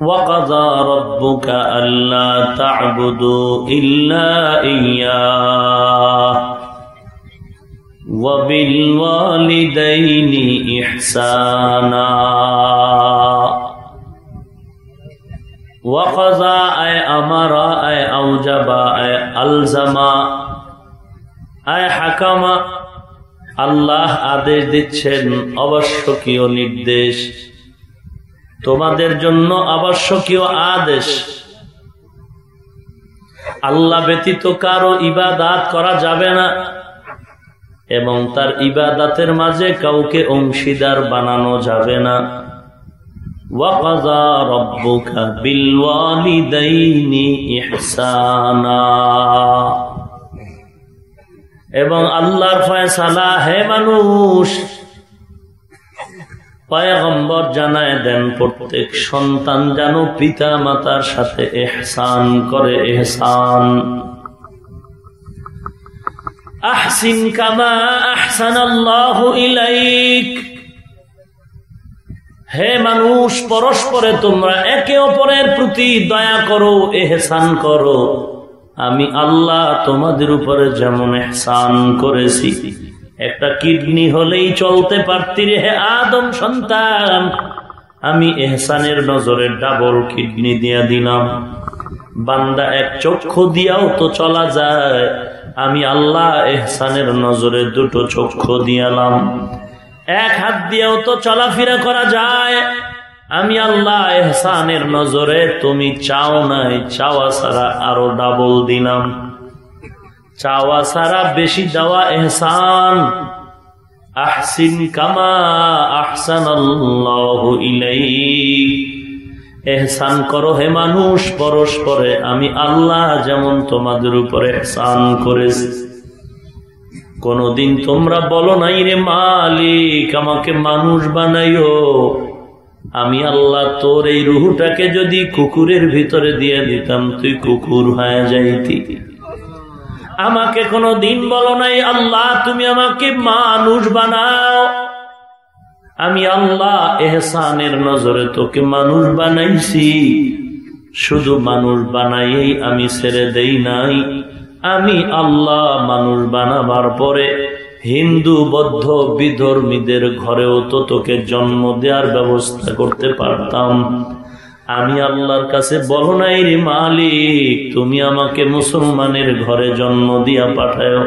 وقضى ربك ألا تعبدوا إلا إياه وبالوالدين إحسانا وقضى أي أمر أي أوجب أي ألزم أي حكم আল্লাহ আদেশ দিচ্ছেন অবশ্যকীয় নির্দেশ তোমাদের জন্য আবশ্যকীয় আদেশ। আল্লাহ ব্যতীত কারও ইবাদাত করা যাবে না এবং তার ইবাদাতের মাঝে কাউকে অংশীদার বানানো যাবে না। এবং আল্লাহর ফয়সালা, হে মানুষ পায়গম্বর জানায় দেন, প্রত্যেক সন্তান যেন পিতা মাতার সাথে এহসান করে, এহসান। আহসিন কামা আহসান আল্লাহ ইলাইক। হে মানুষ, পরস্পরে তোমরা একে অপরের প্রতি দয়া করো, এহসান করো। আমি আল্লাহ তোমাদের উপরে যেমন এহসান করেছি একটা কিডনি হলেই চলতে পারতি রে হে আদম সন্তান। আমি এহসানের নজরে ডাবল কিডনি দিয়া দিলাম। বান্দা এক চক্ষু দিয়াও তো চলা যায়। আমি আল্লাহ এহসানের নজরে দুটো চক্ষু দিয়ালাম। এক হাত দিয়েও তো চলাফেরা করা যায়। আমি আল্লাহ এহসানের নজরে, তুমি চাও নাই, চাওয়া ছাড়া আরও ডাবল দিলাম। চাওয়া সারা বেশি দেওয়া এহসান। আহসিন কামা আহসান এহসান করো হে মানুষ, পরস্পরে আমি আল্লাহ যেমন তোমাদের উপরে এহসান করেছি। কোনদিন তোমরা বলো নাই রে মালিক, আমাকে মানুষ বানাইও। আমি আল্লাহ তোর এই রুহুটাকে যদি কুকুরের ভিতরে দিয়ে দিতাম, তুই কুকুর হয়ে যাইতি। আমাকে কোনো দিন বলো নাই, আল্লাহ, তুমি আমাকে মানুষ বানাও। আমি আল্লাহ এহসানের নজরে তোকে মানুষ বানাইছি। শুধু মানুষ বানাইয়েই আমি ছেড়ে দেই নাই। আমি আল্লাহ মানুষ বানাবার পরে হিন্দু, বৌদ্ধ, বিধর্মীদের ঘরেও তো তোকে জন্ম দেওয়ার ব্যবস্থা করতে পারতাম। আমি আল্লাহর কাছে বলো নাই রে মালিক, তুমি আমাকে মুসলমানের ঘরে জন্ম দিয়া পাঠায়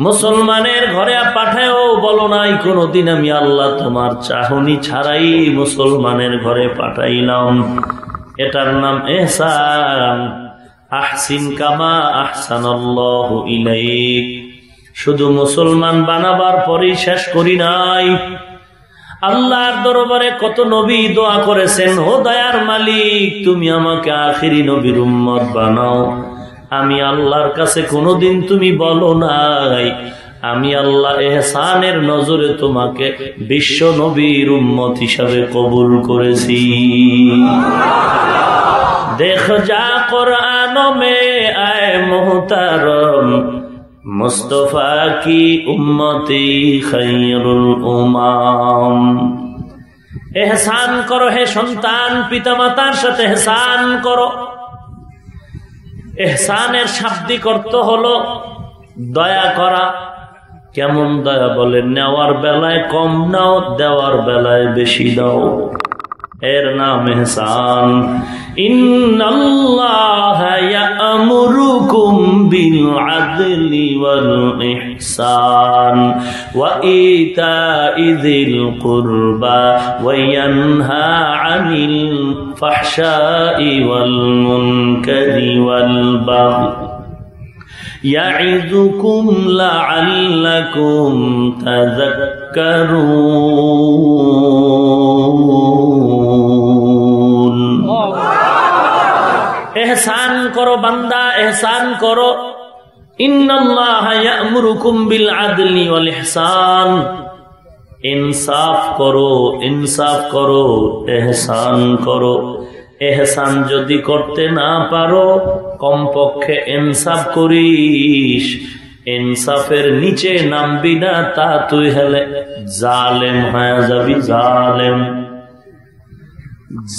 মুসলমানের ঘরে পাঠায় বলো নাই, কোনদিন আমি আল্লাহ তোমার চাহনি ছাড়াই মুসলমানের ঘরে পাঠাইলাম। এটার নাম এহসান। আহসিন কামা আহসান ইলাইক। শুধু মুসলমান বানাবার পরেই শেষ করি নাই। আল্লাহর দরবারে কত নবী দোয়া করেছেন, ও দয়ার মালিক, তুমি আমাকে আখিরি নবীর উম্মত বানাও। আমি আল্লাহর কাছে কোনোদিন তুমি বলো নাই, আমি আল্লাহ এহসানের নজরে তোমাকে বিশ্ব নবীর উম্মত হিসাবে কবুল করেছি। দেখ যা কোরআন মে আয় মোহতারম মুস্তফা কি উম্মতি খৈরুল উমাম? এহসান করো হে সন্তান, পিতামাতার সাথে এহসান করো। এহসানের শাব্দিক অর্থ হলো দয়া করা। কেমন দয়া বলে, নেওয়ার বেলায় কম নাও, দেওয়ার বেলায় বেশি দাও। এর নাম এহসান ইন্নাল্লাহ ইয়ামুরুকুম বিল আদলি ওয়াল ইহসান ওয়া ইতাই যিল কুরবা ওয়া ইয়ানহা আনিল ফাহশাই ওয়াল মুনকারি ওয়াল বাগই يعظكم لعلكم تذكرون এহসান করো বান্দা, এহসান করো। ইনসাফ করো ইনসাফ করো, এহসান করো। এহসান যদি করতে না পারো, কমপক্ষে ইনসাফ করিস। ইনসাফের নিচে নামবি না, তা তুই হলে জালেম হয়ে যাবি, জালেম।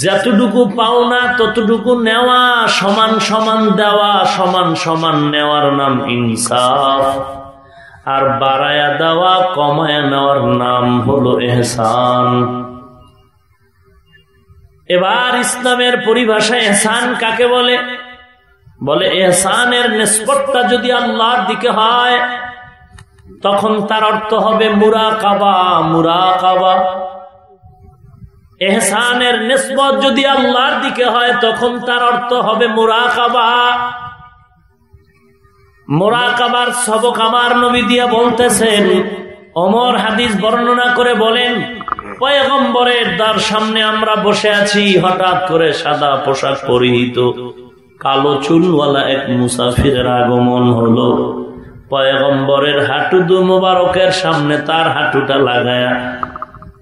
যতটুকু পাওনা ততটুকু নেওয়া, সমান সমান দেওয়া, সমান সমান নেওয়ার নাম ইনসাফ। আর বাড়ায়া দেওয়া, কমায়া নেওয়ার নাম হলো এহসান। এবার ইসলামের পরিভাষায় এহসান কাকে বলে? বলে এহসানের নিষ্পত্তা যদি আল্লাহর দিকে হয়, তখন তার অর্থ হবে মুরা কাবা মুরা কাবা এহসানের নিসবত যদি আল্লাহর দিকে হয়, তখন তার অর্থ হবে মোরাকাবা। মোরাকাবার সবক আমার নবী দিয়া বলতেছেন। অমর হাদিস বর্ণনা করে বলেন, পয়গম্বরের দ্বার সামনে আমরা বসে আছি, হঠাৎ করে সাদা পোশাক পরিহিত। কালো চুলওয়ালা এক মুসাফিরের আগমন হলো। পয়গম্বরের হাঁটু দু মোবারকের সামনে তার হাঁটুটা লাগায়া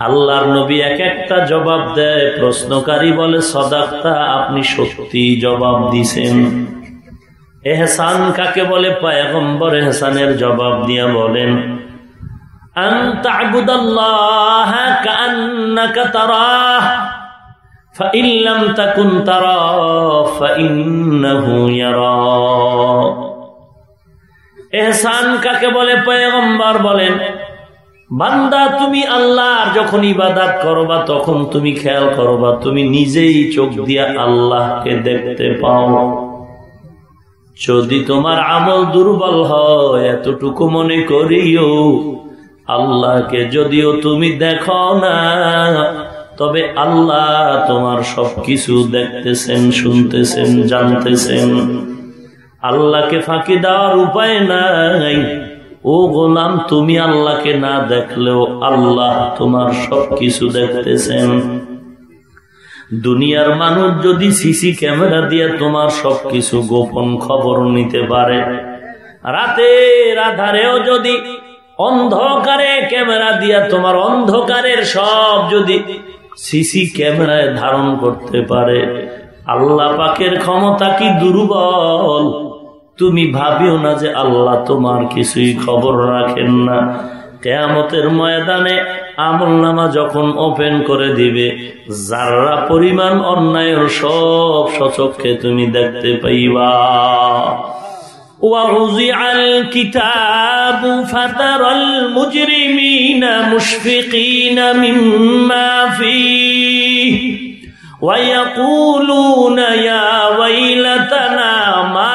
আল্লাহর নবী এক একটা জবাব দেয়, প্রশ্নকারী বলে, সদাক্তা, আপনি সত্যি জবাব দিছেন। এহসান কাকে বলে? পায়গম্বর এহসানের জবাব দিয়া বলেন এহসান কাকে বলে? পয়গম্বর বলেন বান্দা, তুমি আল্লাহর যখন ইবাদাত করবা, তখন তুমি খেয়াল করবা, তুমি নিজেই চোখ দিয়া আল্লাহকে দেখতে পাও। যদি তোমার আমল দুর্বল হয়, এতটুকু মনে করিও, আল্লাহকে যদিও তুমি দেখো না, তবে আল্লাহ তোমার সবকিছু দেখতেছেন, শুনতেছেন, জানতেছেন। আল্লাহকে ফাঁকি দেওয়ার উপায় নাই। ও গোলাম, তুমি আল্লাহকে না দেখলেও আল্লাহ তোমার সবকিছু দেখতেছেন। দুনিয়ার মানুষ যদি সিসি ক্যামেরা দিয়ে তোমার সবকিছু গোপন খবর নিতে পারে, রাতের আধারেও যদি অন্ধকারে ক্যামেরা দিয়া তোমার অন্ধকারের সব যদি সিসি ক্যামেরায় ধারণ করতে পারে, আল্লাহ পাকের ক্ষমতা কি দুর্বল? তুমি ভাবিও না যে আল্লাহ তোমার কিছুই খবর রাখেন না কেয়ামতের ময়দানে আমল নামা যখন ওপেন করে দিবে যারা পরিমাণ অন্যায়ের সব সচক্ষে তুমি দেখতে পাইবা ووضع الكتاب فترى المجرمين مشفقين مما فيه ويقولون يا ويلتنا ما لهذا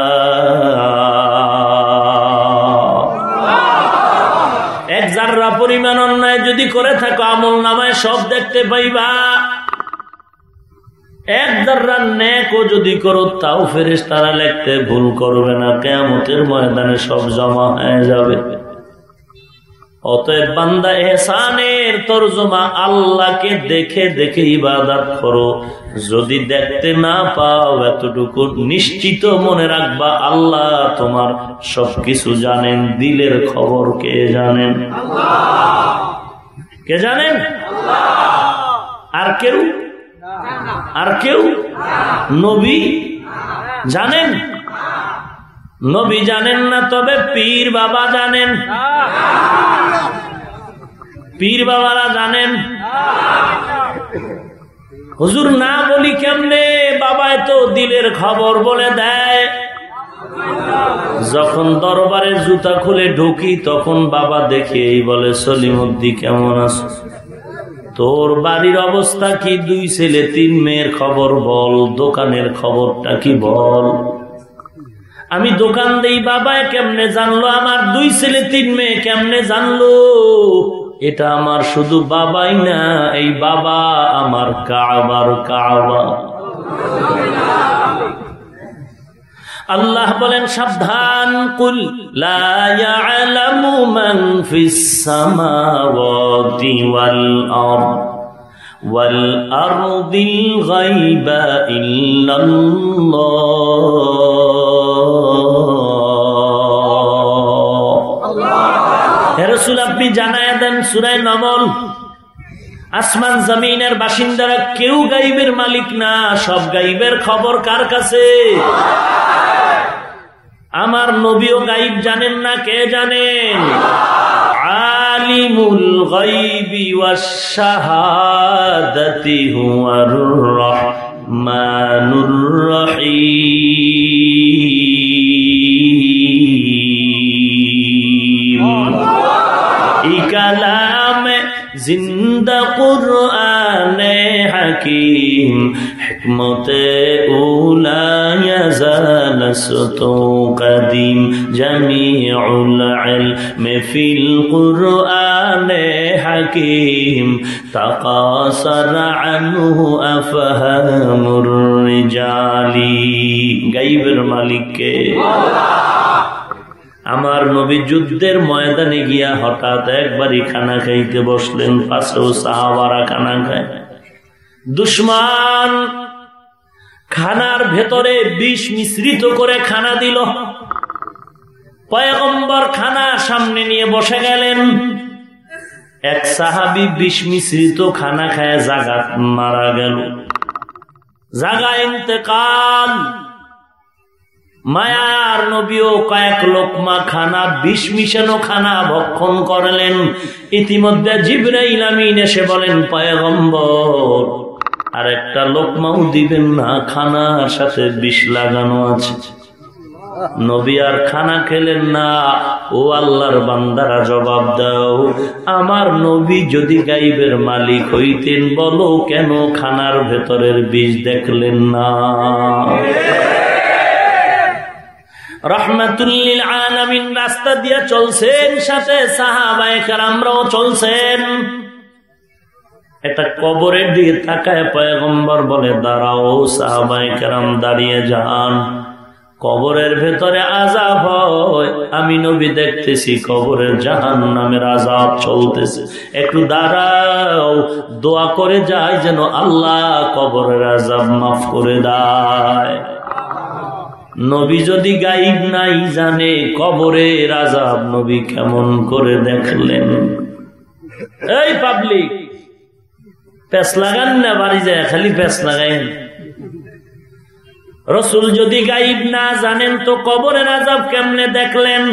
পরিমাণ অন্যায় যদি করে থাকো, আমল নামায় সব দেখতে পাইবা। এক দার্রার ন্যাকও যদি করো, তাও ফেরেস তারা লিখতে ভুল করবে না। কেমতের ময়দানে সব জমা হয়ে যাবে। অতএব বান্দা এহসানের তর্জমা আল্লাহকে দেখে দেখে ইবাদত করো। যদি দেখতে না পাও এতটুকু নিশ্চিত মনে রাখবা, আল্লাহ তোমার সবকিছু জানেন। দিলের খবর কে জানেন? কে জানেন? আর কেউ? আর কেউ? নবী? জানেন? নবী জানেন না, তবে পীর বাবা জানেন। পীর বাবারা জানেন? হুজুর না বলি কেমনে? বাবায় তো দিলের খবর বলে দেয়। যখন দরবারে জুতা খুলে ঢুকি, তখন বাবা দেখে এই বলে, সলিমুদ্দি, কেমন আছো? তোর বাড়ির অবস্থা কি? দুই ছেলে, তিন মেয়ের খবর বল, দোকানের খবরটা কি বল? আমি দোকান দেই বাবায় কেমনে জানলো? আমার দুই ছেলে, তিন মেয়ে কেমনে জানলো? এটা আমার শুধু বাবাই না, এই বাবা আমার কাবার কাবা। আল্লাহ বলেন, সাবধান, কুল মান ফিস সামাওয়াতি ওয়াল আরদ, ওয়াল আরদিল গায়বা ইল্লাল্লাহ। রাসূল আপনি জানায়া দেন সূরা নমল আসমান জমিনের বাসিন্দারা কেউ গাইবের মালিক না, সব গাইবের খবর কার কাছে? আমার নবীও গাইব জানেন না কে জানেন? আলিমুল গাইবি ওয়াশ-শাহাদাতি হুয়ার ই কালামে জিন্দা কুরআনে হাকিম হিকমতে উলায়া জালসতু কদিম জামিউল ইলম ফিল কুরআনে হাকিম তাকাসার আনহু আফহামুর রিজালি গাইবের মালিককে আমার নবী যুদ্ধের ময়দানে গিয়া হঠাৎ একবারই খানা খাইতে বসলেন, পাশেও সাহাবারা খানা খায়। দুশ্মান খানার ভেতরে বিষ মিশ্রিত করে খানা দিল। পয়গম্বর খানা সামনে নিয়ে বসে গেলেন। এক সাহাবি বিষ মিশ্রিত খানা খায় জাগা মারা গেল। জাগা ইন্তেকাল। মায়ার নবীও কয়েক লোকমা খানা, বিষ মিশানো খানা ভক্ষণ করলেন। ইতিমধ্যে জিব্রাইল আমিন এসে বলেন, পয়গম্বর আর একটা লোকমাও দিবেন না, খানার সাথে বিষ লাগানো আছে। নবী আর খানা খেলেন না। ও আল্লাহর বান্দারা জবাব দাও, আমার নবী যদি গাইবের মালিক হইতেন, বলো কেন খানার ভেতরের বিষ দেখলেন না? রহমাতুল্লিল আলামিন রাস্তা দিয়ে চলছেন, সাথে সাহাবায়ে কারামরাও চলছেন। একটা কবরের দিকে তাকায় পয়গম্বর বলে, দাঁড়াও সাহাবায়ে কারাম, দাঁড়িয়ে যান। কবরের ভেতরে আজাব হয়। আমি নবী দেখতেছি, কবরের জাহান নামের আজাব চলতেছে। একটু দাঁড়াও, দোয়া করে যায় যেন আল্লাহ কবরের আজাব মাফ করে দেয়। নবী যদি গাইব নাই জানে কবরে আজাব নবী কেমন করে দেখলেন। এই পাবলিক প্যাস লাগান না, বাড়ি যায়, খালি প্যাস লাগাইন। রসুল যদি গাইব না জানেন তো কবরের আজাব কেমনে দেখলেন?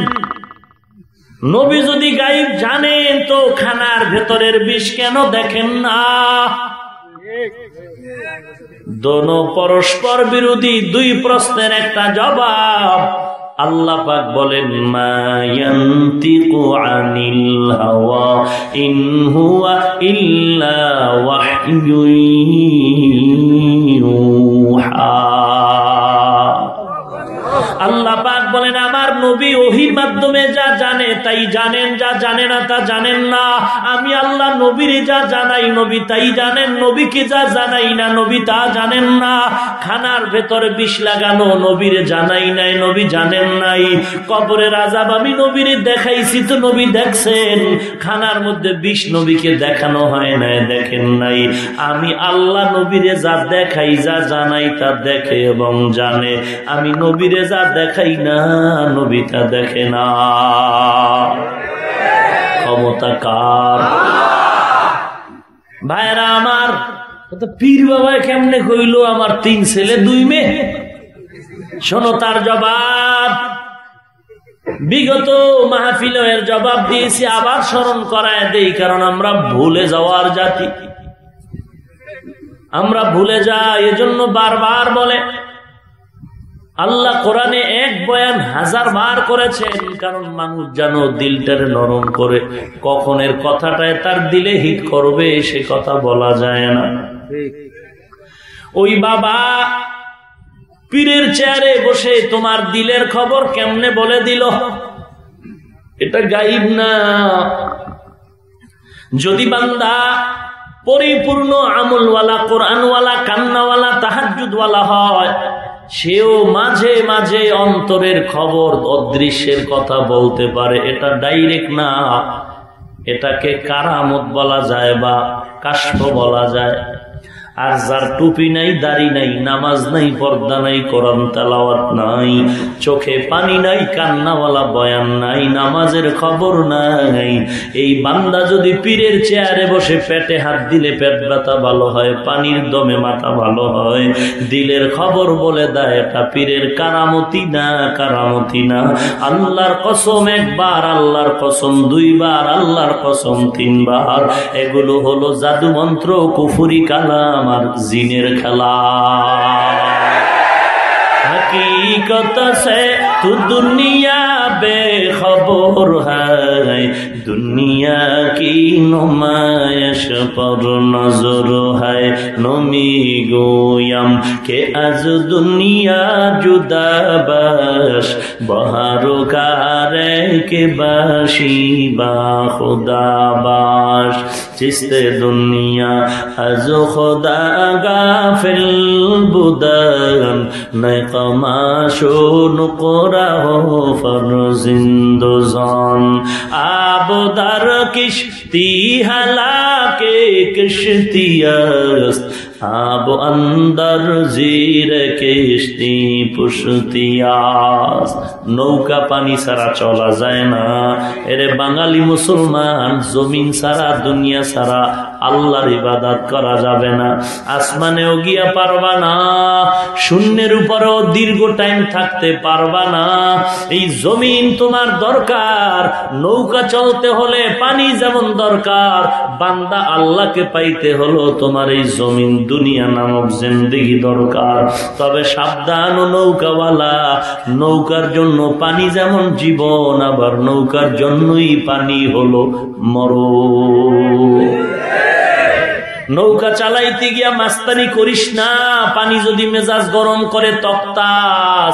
নবী যদি গাইব জানেন তো খানার ভেতরের বিষ কেন দেখেন না? দোনো পরস্পর বিরোধী দুই প্রশ্নের একটা জবাব। আল্লাহ পাক বলেন মায়ান্তিকু আনিল হাওয়া, ইন হুয়া ইল্লা ওয়াহয়ুহা আল্লাহ পাক বলেন, আমার নবী ওহির মাধ্যমে যা জানে তাই জানেন, যা জানে না তা জানেন না। আমি আল্লাহ নবীর যা জানাই, নবী তাই জানেন, নবীকে যা জানাই না, নবী তা জানেন না। খানার ভেতরে বিষ লাগানো নবীর জানাই নাই, নবী জানেন নাই। কবরের আজাব আমি নবীর দেখাইছি তো নবী দেখছেন। খানার মধ্যে বিষ নবীকে দেখানো হয় নাই, দেখেন নাই। আমি আল্লাহ নবীরে যা দেখাই, যা জানাই তা দেখে এবং জানে। আমি নবীরে যা দেখাই না নবী তা দেখে না। ক্ষমতা কার? ভাইরা আমার পীর বাবা কেমনে কইল, আমার তিন ছেলে, দুই মেয়ে? শোনো তার জবাব। বিগত মাহফিলের জবাব দিয়েছি, আবার স্মরণ করায় দেই, কারণ আমরা ভুলে যাওয়ার জাতি। আমরা ভুলে যাই, এজন্য বারবার বলে আল্লাহ কোরআনে এক বয়ান হাজার বার করেছেন কারণ মানুষ যেন দিলটারে নরম করে কখনের কথাটায় তার দিলে হিট করবে, সে কথা বলা যায় না। ওই বাবা পীরের চেয়ারে বসে তোমার দিলের খবর কেমনে বলে দিল? এটা গাইব না। যদি বান্দা পরিপূর্ণ আমলওয়ালা, কোরআনওয়ালা, কান্নাওয়ালা তাহাজুদওয়ালা হয় সেও মাঝে মাঝে অন্তরের খবর অদৃশ্যের কথা বলতে পারে। এটা ডাইরেক্ট না। এটাকে কারামত বলা যায় বা কাশ্য বলা যায়। আর যার টুপি নাই, দাড়ি নাই, নামাজ নাই, পর্দা নাই, কোরআন তালাওয়াত নাই, চোখে পানি নাই, কান্নাওয়ালা বয়ান নাই, নামাজের খবর নাই। এই বান্দা যদি পীরের চেয়ারে বসে পেটে হাত দিলে পেট ব্যথা ভালো হয়, পানির দমে মাথা ভালো হয়, দিলের খবর বলে দেয়, এটা পীরের কারামতি না কারামতি না। আল্লাহর কসম একবার, আল্লাহর কসম দুইবার, আল্লাহর কসম তিনবার। এগুলো হলো জাদু মন্ত্র কুফুরি কালাম। আমার জিনের খেলা। হকীকত সে তু দুনিয়া বেখবর হায়। দুনিয়া কি নমায়শ পর নজর হায়। নমি গোয়াম কে আজ দুনিয়া জুদাবাস বহার কারে কে বাসি বা খুদাবাস। চিস্তে দুনিয়া আজ খোদা গাফিল বুদান। নয় কমাশো নুকরা হো ফর জিন্দুজন আবদার কিস্তি হলা কে কিস্তিয়াস আব অন্দর জির কেষ্টি পুষতিয়াস নৌকা পানি সারা চলা যায় না। এরে বাঙালি মুসলমান, জমিন সারা দুনিয়া সারা আল্লাহর ইবাদত করা যাবে না। আসমানেও গিয়া পারবা না, শূন্যের উপরেও দীর্ঘ টাইম থাকতে পারবা না। এই জমিন তোমার দরকার, নৌকা চলতে হলে পানি যেমন দরকার, বান্দা আল্লাহকে পাইতে হলো তোমার এই জমিন দুনিয়া নামক জিন্দিগি দরকার। তবে সাবধান ও নৌকাওয়ালা, নৌকার জন্য পানি যেমন জীবন, আবার নৌকার জন্যই পানি হলো মর নৌকা চালাইতে গিয়া মাস্তানি করিস না, পানি যদি মেজাজ গরম করে তক্তা,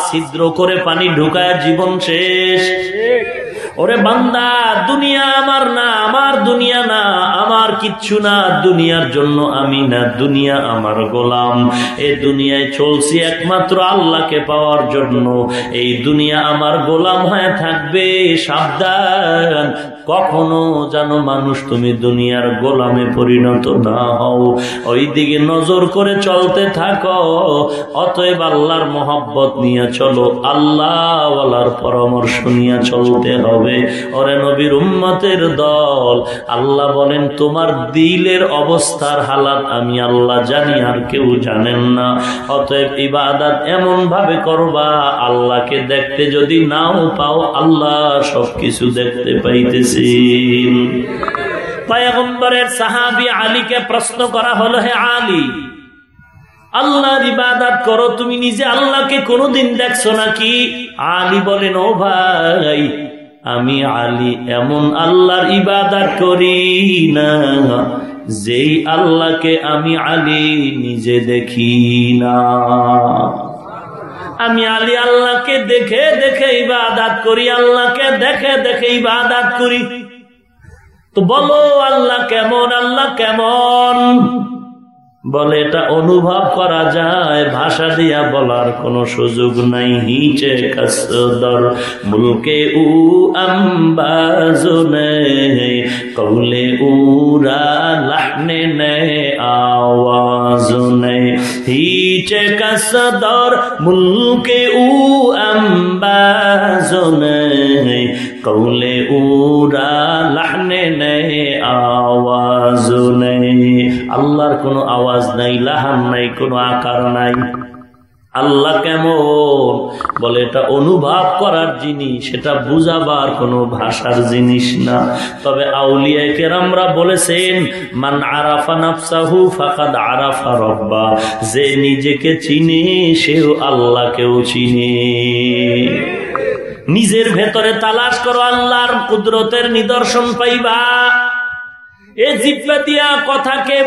ছিদ্র করে পানি ঢুকায় জীবন শেষ। ওরে বান্দা, দুনিয়া আমার না, আমার দুনিয়া না, আমার কিচ্ছু না, দুনিয়ার জন্য আমি না, দুনিয়া আমার গোলাম। এ দুনিয়ায় চলছি একমাত্র আল্লাহকে পাওয়ার জন্য। এই দুনিয়া আমার গোলাম হয়ে থাকবে, সাবধান। কখনো যেন মানুষ তুমি দুনিয়ার গোলামে পরিণত না হও। ওই দিকে নজর করে চলতে থাকো, অতএব আল্লাহর মোহাব্বত নিয়ে চলো, আল্লাহওয়ালার পরামর্শ নিয়ে চলতে হবে। ওরে নবীর উম্মতের দল। আল্লাহ বলেন, তোমার দিলের অবস্থার হালাত আমি আল্লাহ জানি, আর কেউ জানেন না। অতএব ইবাদাত এমন ভাবে করবা, আল্লাহকে দেখতে যদি নাও পাও, আল্লাহ সবকিছু দেখতে পাইতেছে পয়গম্বরের সাহাবি আলীকে প্রশ্ন করা হলো, হে আলী, আল্লাহর ইবাদত করো, তুমি নিজে আল্লাহকে কোনোদিন দেখছ নাকি? আলী বলেন, ও ভাই আমি আলী এমন আল্লাহর ইবাদত করি না। যেই আল্লাহকে আমি আলী নিজে দেখি না। আমি আলী আল্লাহকে দেখে দেখে ইবাদাত করি, আল্লাহকে দেখে দেখে ইবাদাত করি। তো বলো, আল্লাহ কেমন আল্লাহ কেমন? বলে, এটা অনুভব করা যায়, ভাষা দিয়া বলার কোন সুযোগ নাই। হিচে কাসদর মুলকে উ আম্বাজনে, কৌলে উরা লাহনে নে আওয়াজনে। হিচে কাসদর মুলকে উ আম্বাজনে, কৌলে উরা লাহনে নে নেই আল্লাহর কোনো আওয়াজ নাই, লাহান নাই, কোনো আকার নাই। আল্লাহ কেমন? বলে, এটা অনুভব করার জিনিস সেটা বুঝাবার কোনো ভাষার জিনিস না। তবে আউলিয়া বলেছেন, মান আরাফা নাফসাহু ফাকাদ আরাফা রব্বা। যে নিজেকে চিনে, সেও আল্লাহকেও চিনে। নিজের ভেতরে তালাশ করো, আল্লাহর কুদরতের নিদর্শন পাইবা। এ কথা কে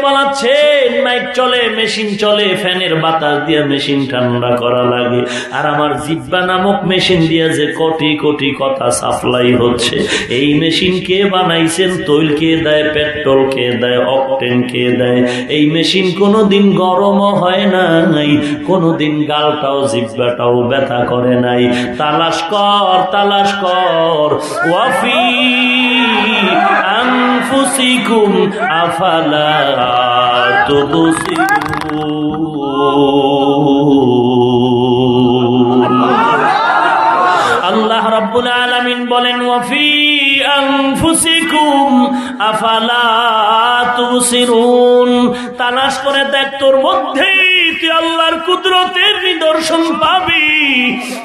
মাইক চলে, মেশিন চলে, ফ্যানের বাতাস মেশিন ঠান্ডা করা লাগে। আর আমার জিব্বা নামক মেশিন যে কোটি কোটি কথা সাপ্লাই হচ্ছে। এই মেশিন কে বানাইছেন? তৈল কে দেয়? পেট্রোল কে দেয়? অকটেন কে দেয়? এই মেশিন কোনোদিন গরমও হয় নাই, কোনোদিন গালটাও, জিব্বাটাও ব্যথা করে নাই। তালাশ কর তালাশ কর, ওয়াফি আনফুসিকুম আফালা তুবসিরুন আল্লাহ রাব্বুল আলামিন বলেন ওয়াফি আনফুসিকুম আফালা তুবসিরুন তালাশ করে দেখ, তোর মধ্যেই তুই আল্লাহর কুদরতের নিদর্শন পাবি।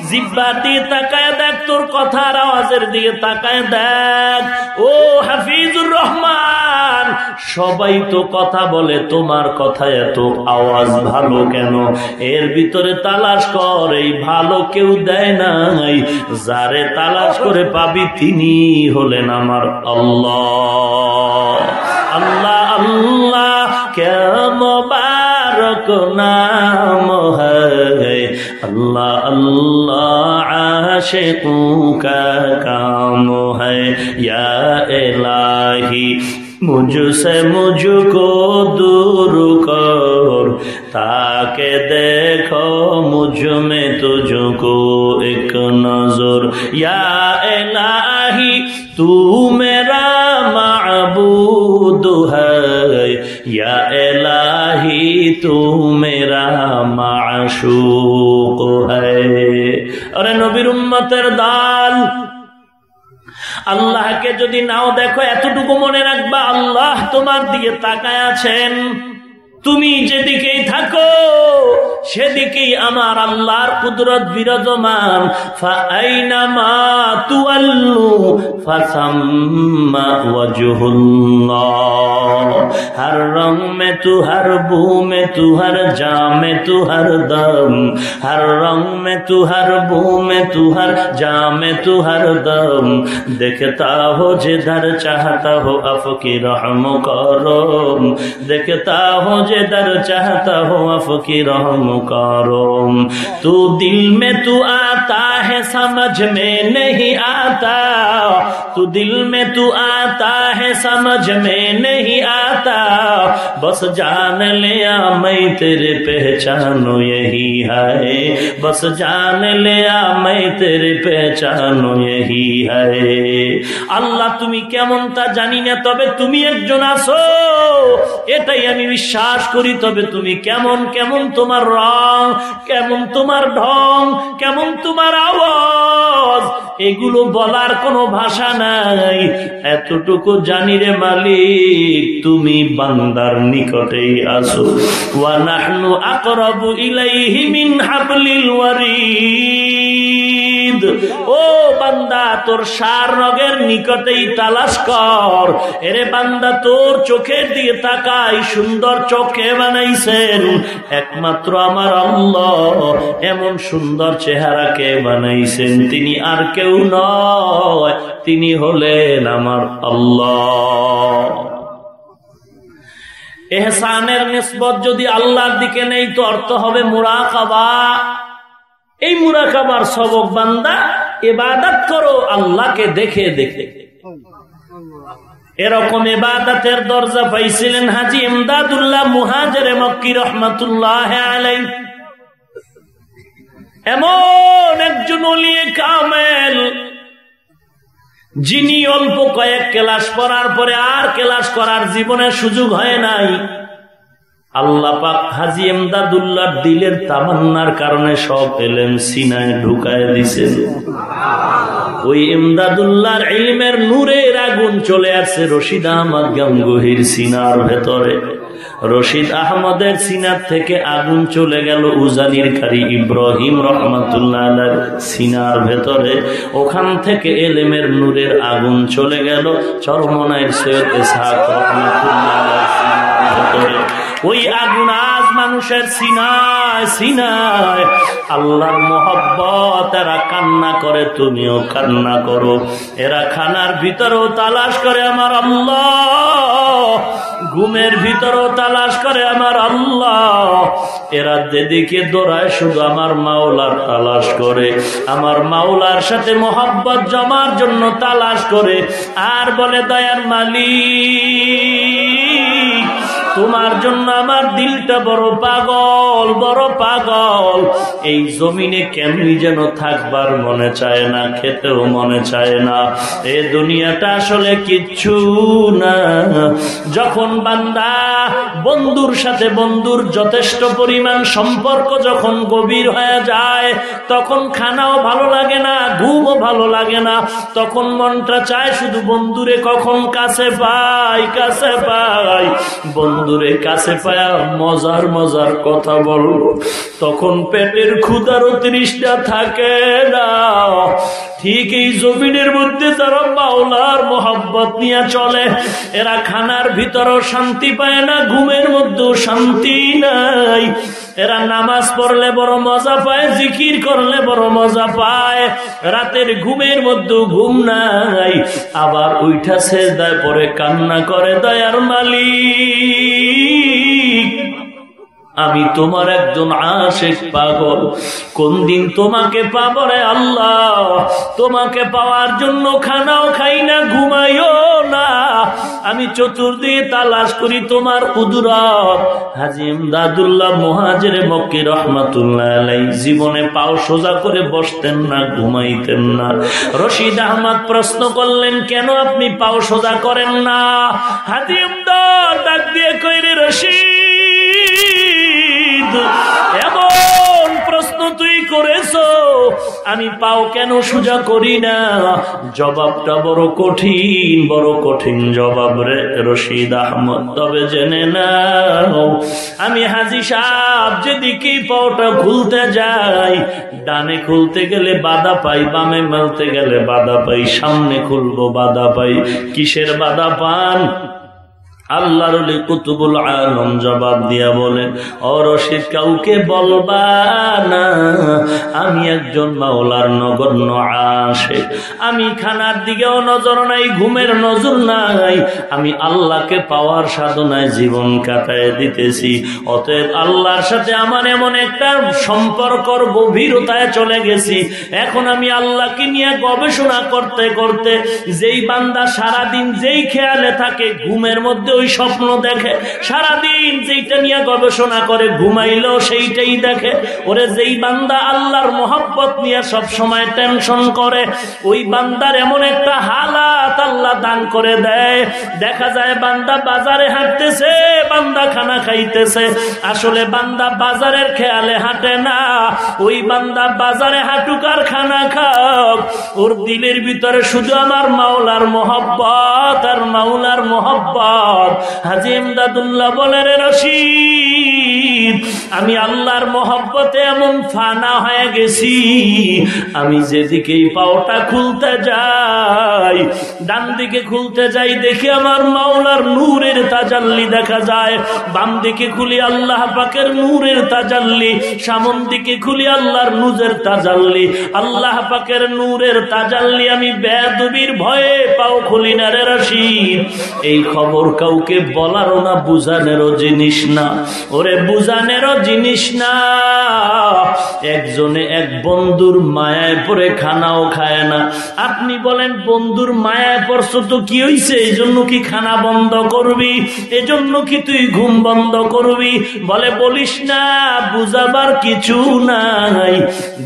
জিব্বা দিয়ে তাকায় দেখ, তোর কথার আওয়াজের দিকে তাকায় দেখ। ও হাফিজুর রহমান, সবাই তো কথা বলে, তোমার কথা এত আওয়াজ ভালো কেন? এর ভিতরে তালাশ কর, এই ভালো কেউ দেয় নাই। যারে তালাশ করে পাবি, তিনি হলেন আমার আল্লাহ। আল্লাহ আল্লাহ তারক নাম হে আল্লাহ আল্লাহ আশিকু কা কাম হে মুঝসে মুঝকো দূর কর। তাকে দেখো মুঝ মে তুঝকো এক নজর। এলাহি তু মেরা মাবুদ হ্যায় یا তু মেরা میرا হরে ہے উম্মতের দাল। আল্লাহকে যদি নাও দেখো, এতটুকু মনে রাখবা, আল্লাহ তোমার দিকে তাকায় আছেন। তুমি যেদিকেই থাকো, সেদিকেই আমার আল্লাহর কুদরত বিরাজমান। হর রং মে তু, হার ভূ মে তু, হার জা মে তু, হার দম। হর রং মে তু, হার ভূ মে তু, হার জা মে তু, হার দম। দেখতা হো যে ধর চাহতা হো আফকি রহম করম। দেখতা হো যে देखता हो जिधर चाहता हो अफकी रहम करो तू दिल में तू आता है समझ में नहीं आता तू दिल में तू आता है समझ में नहीं आता बस जान लिया मैं तेरे पहचानो यही है बस जान लिया मैं तेरे पहचानो यही है আল্লাহ তুমি কেমন তা জানি না তবে তুমি একজন আছো এটাই আমি বিশ্বাস করি তবে তুমি কেমন কেমন তোমার রং কেমন তোমার ঢং কেমন তোমার আওয়াজ এগুলো বলার কোনো ভাষা নাই। এতটুকু জানি রে মালিক, তুমি বান্দার নিকটেই আসো ওয়া আকরাবু ইলাইহি মিন হাবলিল ওয়ারিদ। ও বান্দা, তোর সার রগের নিকটেই তালাশ কর। এরে বান্দা, তোর চোখের দিকে তাকাই, সুন্দর চোখে বানাইছেন। একমাত্র আমার আল্লাহ, এমন সুন্দর চেহারা কে বানাইছেন। তিনি আর কেউ নয়, তিনি হলেন আমার আল্লাহ। এহসানের নিসবত যদি আল্লাহর দিকে নেই, তো অর্থ হবে মুরাকাবা। এই মুরাকাবার সবক বান্দা এবাদত করো, আল্লাহকে দেখে দেখে। এরকম এবাদতের দরজা পাইছিলেন হাজি ইমদাদুল্লাহ মুহাজের মক্কি রহমতুল্লাহ আলাই এমন একজন কামেল, যিনি অল্প কয়েক ক্লাস করার পরে আর ক্লাস করার জীবনের সুযোগ হয় নাই। আল্লাহ হাজি এমদাদুল্লাহ দিলের তামান্নার কারণে সব এলেন সিনায় ঢুকায় দিছেন। ওই এমদাদুল্লাহর ইলমের নূরের আগুন চলে আসছে রশিদ আহমদ গঙ্গহির সিনার ভেতরে। রশিদ আহমদের সিনার থেকে আগুন চলে গেল উজানির কারি ইব্রাহিম রহমতুল্লাহ সিনার ভেতরে। ওখান থেকে এলেমের নূরের আগুন চলে গেল চরমনাইর সৈয়দ ইসহাক রহমতুল্লাহ ভেতরে। ওই আগুন আজ মানুষের সিনায় সিনায়। আল্লাহর মোহব্বত, এরা কান্না করে, তুমিও কান্না করো। এরা খানার ভিতরেও তালাশ করে, আমার আল্লাহ। ঘুমের ভিতরও তালাশ করে আমার আল্লাহ। এরা যেদিকে দৌড়ায় শুধু আমার মাওলার তালাশ করে। আমার মাওলার সাথে মোহাব্বত জমার জন্য তালাশ করে। আর বলে দয়ার মালিক তোমার জন্য আমার দিলটা বড় পাগল বড় পাগল। এই জমিনে কেমনি যেন থাকবার মনে চায় না, খেতেও মনে চায় না। এ দুনিয়াটা আসলে কিচ্ছু না। যখন বান্দা বন্ধুর সাথে বন্ধুর যথেষ্ট পরিমাণ সম্পর্ক যখন গভীর হয়ে যায়, তখন খানাও ভালো লাগে না, ঘুমও ভালো লাগে না। তখন মনটা চায় শুধু বন্ধুরে কখন কাছে পাই কাছে পাই। বন্ধুরে কাছে পায়া মজার মজার কথা বলব। তখন পেটের ক্ষুদারও তৃষ্ণা থাকে না। ঠিক এই জমিনের মধ্যে যারা মাওলার মোহাব্বত নিয়ে চলে, এরা খানার ভিতরও শান্তি পায় না, ঘুমের মধ্যেও শান্তি নাই। এরা নামাজ পড়লে বড় মজা পায়, জিকির করলে বড় মজা পায়। রাতের ঘুমের মধ্যে ঘুম নাই। আবার উইঠা শেষ পরে কান্না করে দয়ার মালিক। আমি তোমার একজন আশেক পাগল। কোন দিন তোমাকে পাবো রে আল্লাহ? তোমাকে পাওয়ার জন্য খানাও খাই না, ঘুমাইও না। আমি চতুর্দিকে তালাশ করি তোমার কুদুরত হাজিম দাদুল্লাহ মহাজের মক্কি রহমাতুল্লাহ আলাই জীবনে পাও সোজা করে বসতেন না, ঘুমাইতেন না। রশিদ আহমদ প্রশ্ন করলেন, কেন আপনি পাও সোজা করেন না? হাজিম দাদ ডাক দিয়ে কইরে রশিদ আমি পাও কেন সোজা করি না? জবাবটা বড় কঠিন বড় কঠিন জবাব রে রশিদ আহমদ। তবে জেনে না আমি হাজি সাহ যেদিকেই পাওটা খুলতে যাই, ডানে খুলতে গেলে বাধা পাই, বামে মেলতে গেলে বাধা পাই, সামনে খুলবো বাধা পাই। কিসের বাধা পান? আল্লাহর কুতুবুল আলম জবাব দিয়া বলেন অরশিদ কাউকে বলবা না, আমি একজন মাওলার নগণ্য আসে আমি খানার দিকেও নজর নাই, ঘুমের নজর নাই। আমি আল্লাহকে পাওয়ার সাধনায় জীবন কাটায় দিতেছি। অতএব আল্লাহর সাথে আমার এমন একটা সম্পর্কর গভীরতায় চলে গেছি। এখন আমি আল্লাহকে নিয়ে গবেষণা করতে করতে যেই বান্দা সারাদিন যেই খেয়ালে থাকে, ঘুমের মধ্যে ওই স্বপ্ন দেখে। সারাদিন যেইটা নিয়ে গবেষণা করে ঘুমাইলেও সেইটাই দেখে। ওরে যেই বান্দা আল্লাহর মোহাব্বত নিয়ে সব সময় টেনশন করে, ওই বান্দার এমন একটা হালাত আল্লাহ দান করে দেয়। দেখা যায় বান্দা বাজারে হাঁটতেছে, বান্দা খানা খাইতেছে। আসলে বান্দা বাজারের খেয়ালে হাঁটে না। ওই বান্দা বাজারে হাঁটুক আর খানা খাক। ওর দিলের ভিতরে শুধু আমার মাওলার মোহব্বত আর মাওলার মোহব্বত। হাজিম দাদুল্লাহ বলে, রে রশিদ, আমি আল্লাহর মহব্বতে এমন ফানা হয়ে গেছি। আমি যেদিকেই পাওটা খুলতে যাই ডান দিকে খুলতে যাই, দেখি আমার মাওলার নূরের তাজাল্লি দেখা যায়। বাম দিকে খুলি আল্লাহ পাকের নূরের তাজাল্লি সামন দিকে খুলি আল্লাহর নুজের তাজাল্লি। আল্লাহ পাকের নূরের তাজাল্লি আমি বেদবির ভয়ে পাও খুলি না, রে রশিদ। এই খবর কাউকে বলারও না, বুঝানেরও জিনিস না। ওরে বুঝানেরও জিনিস না। একজনে এক বন্ধুর মায়ায় পরে খানাও খায় না। আপনি বলেন, বন্ধুর মায়ায় পড়ছো তো কি হইছে? এই জন্য কি খানা বন্ধ করবি? এজন্য কি তুই ঘুম বন্ধ করবি? বলে, বলিস না, বুঝাবার কিছু নাই।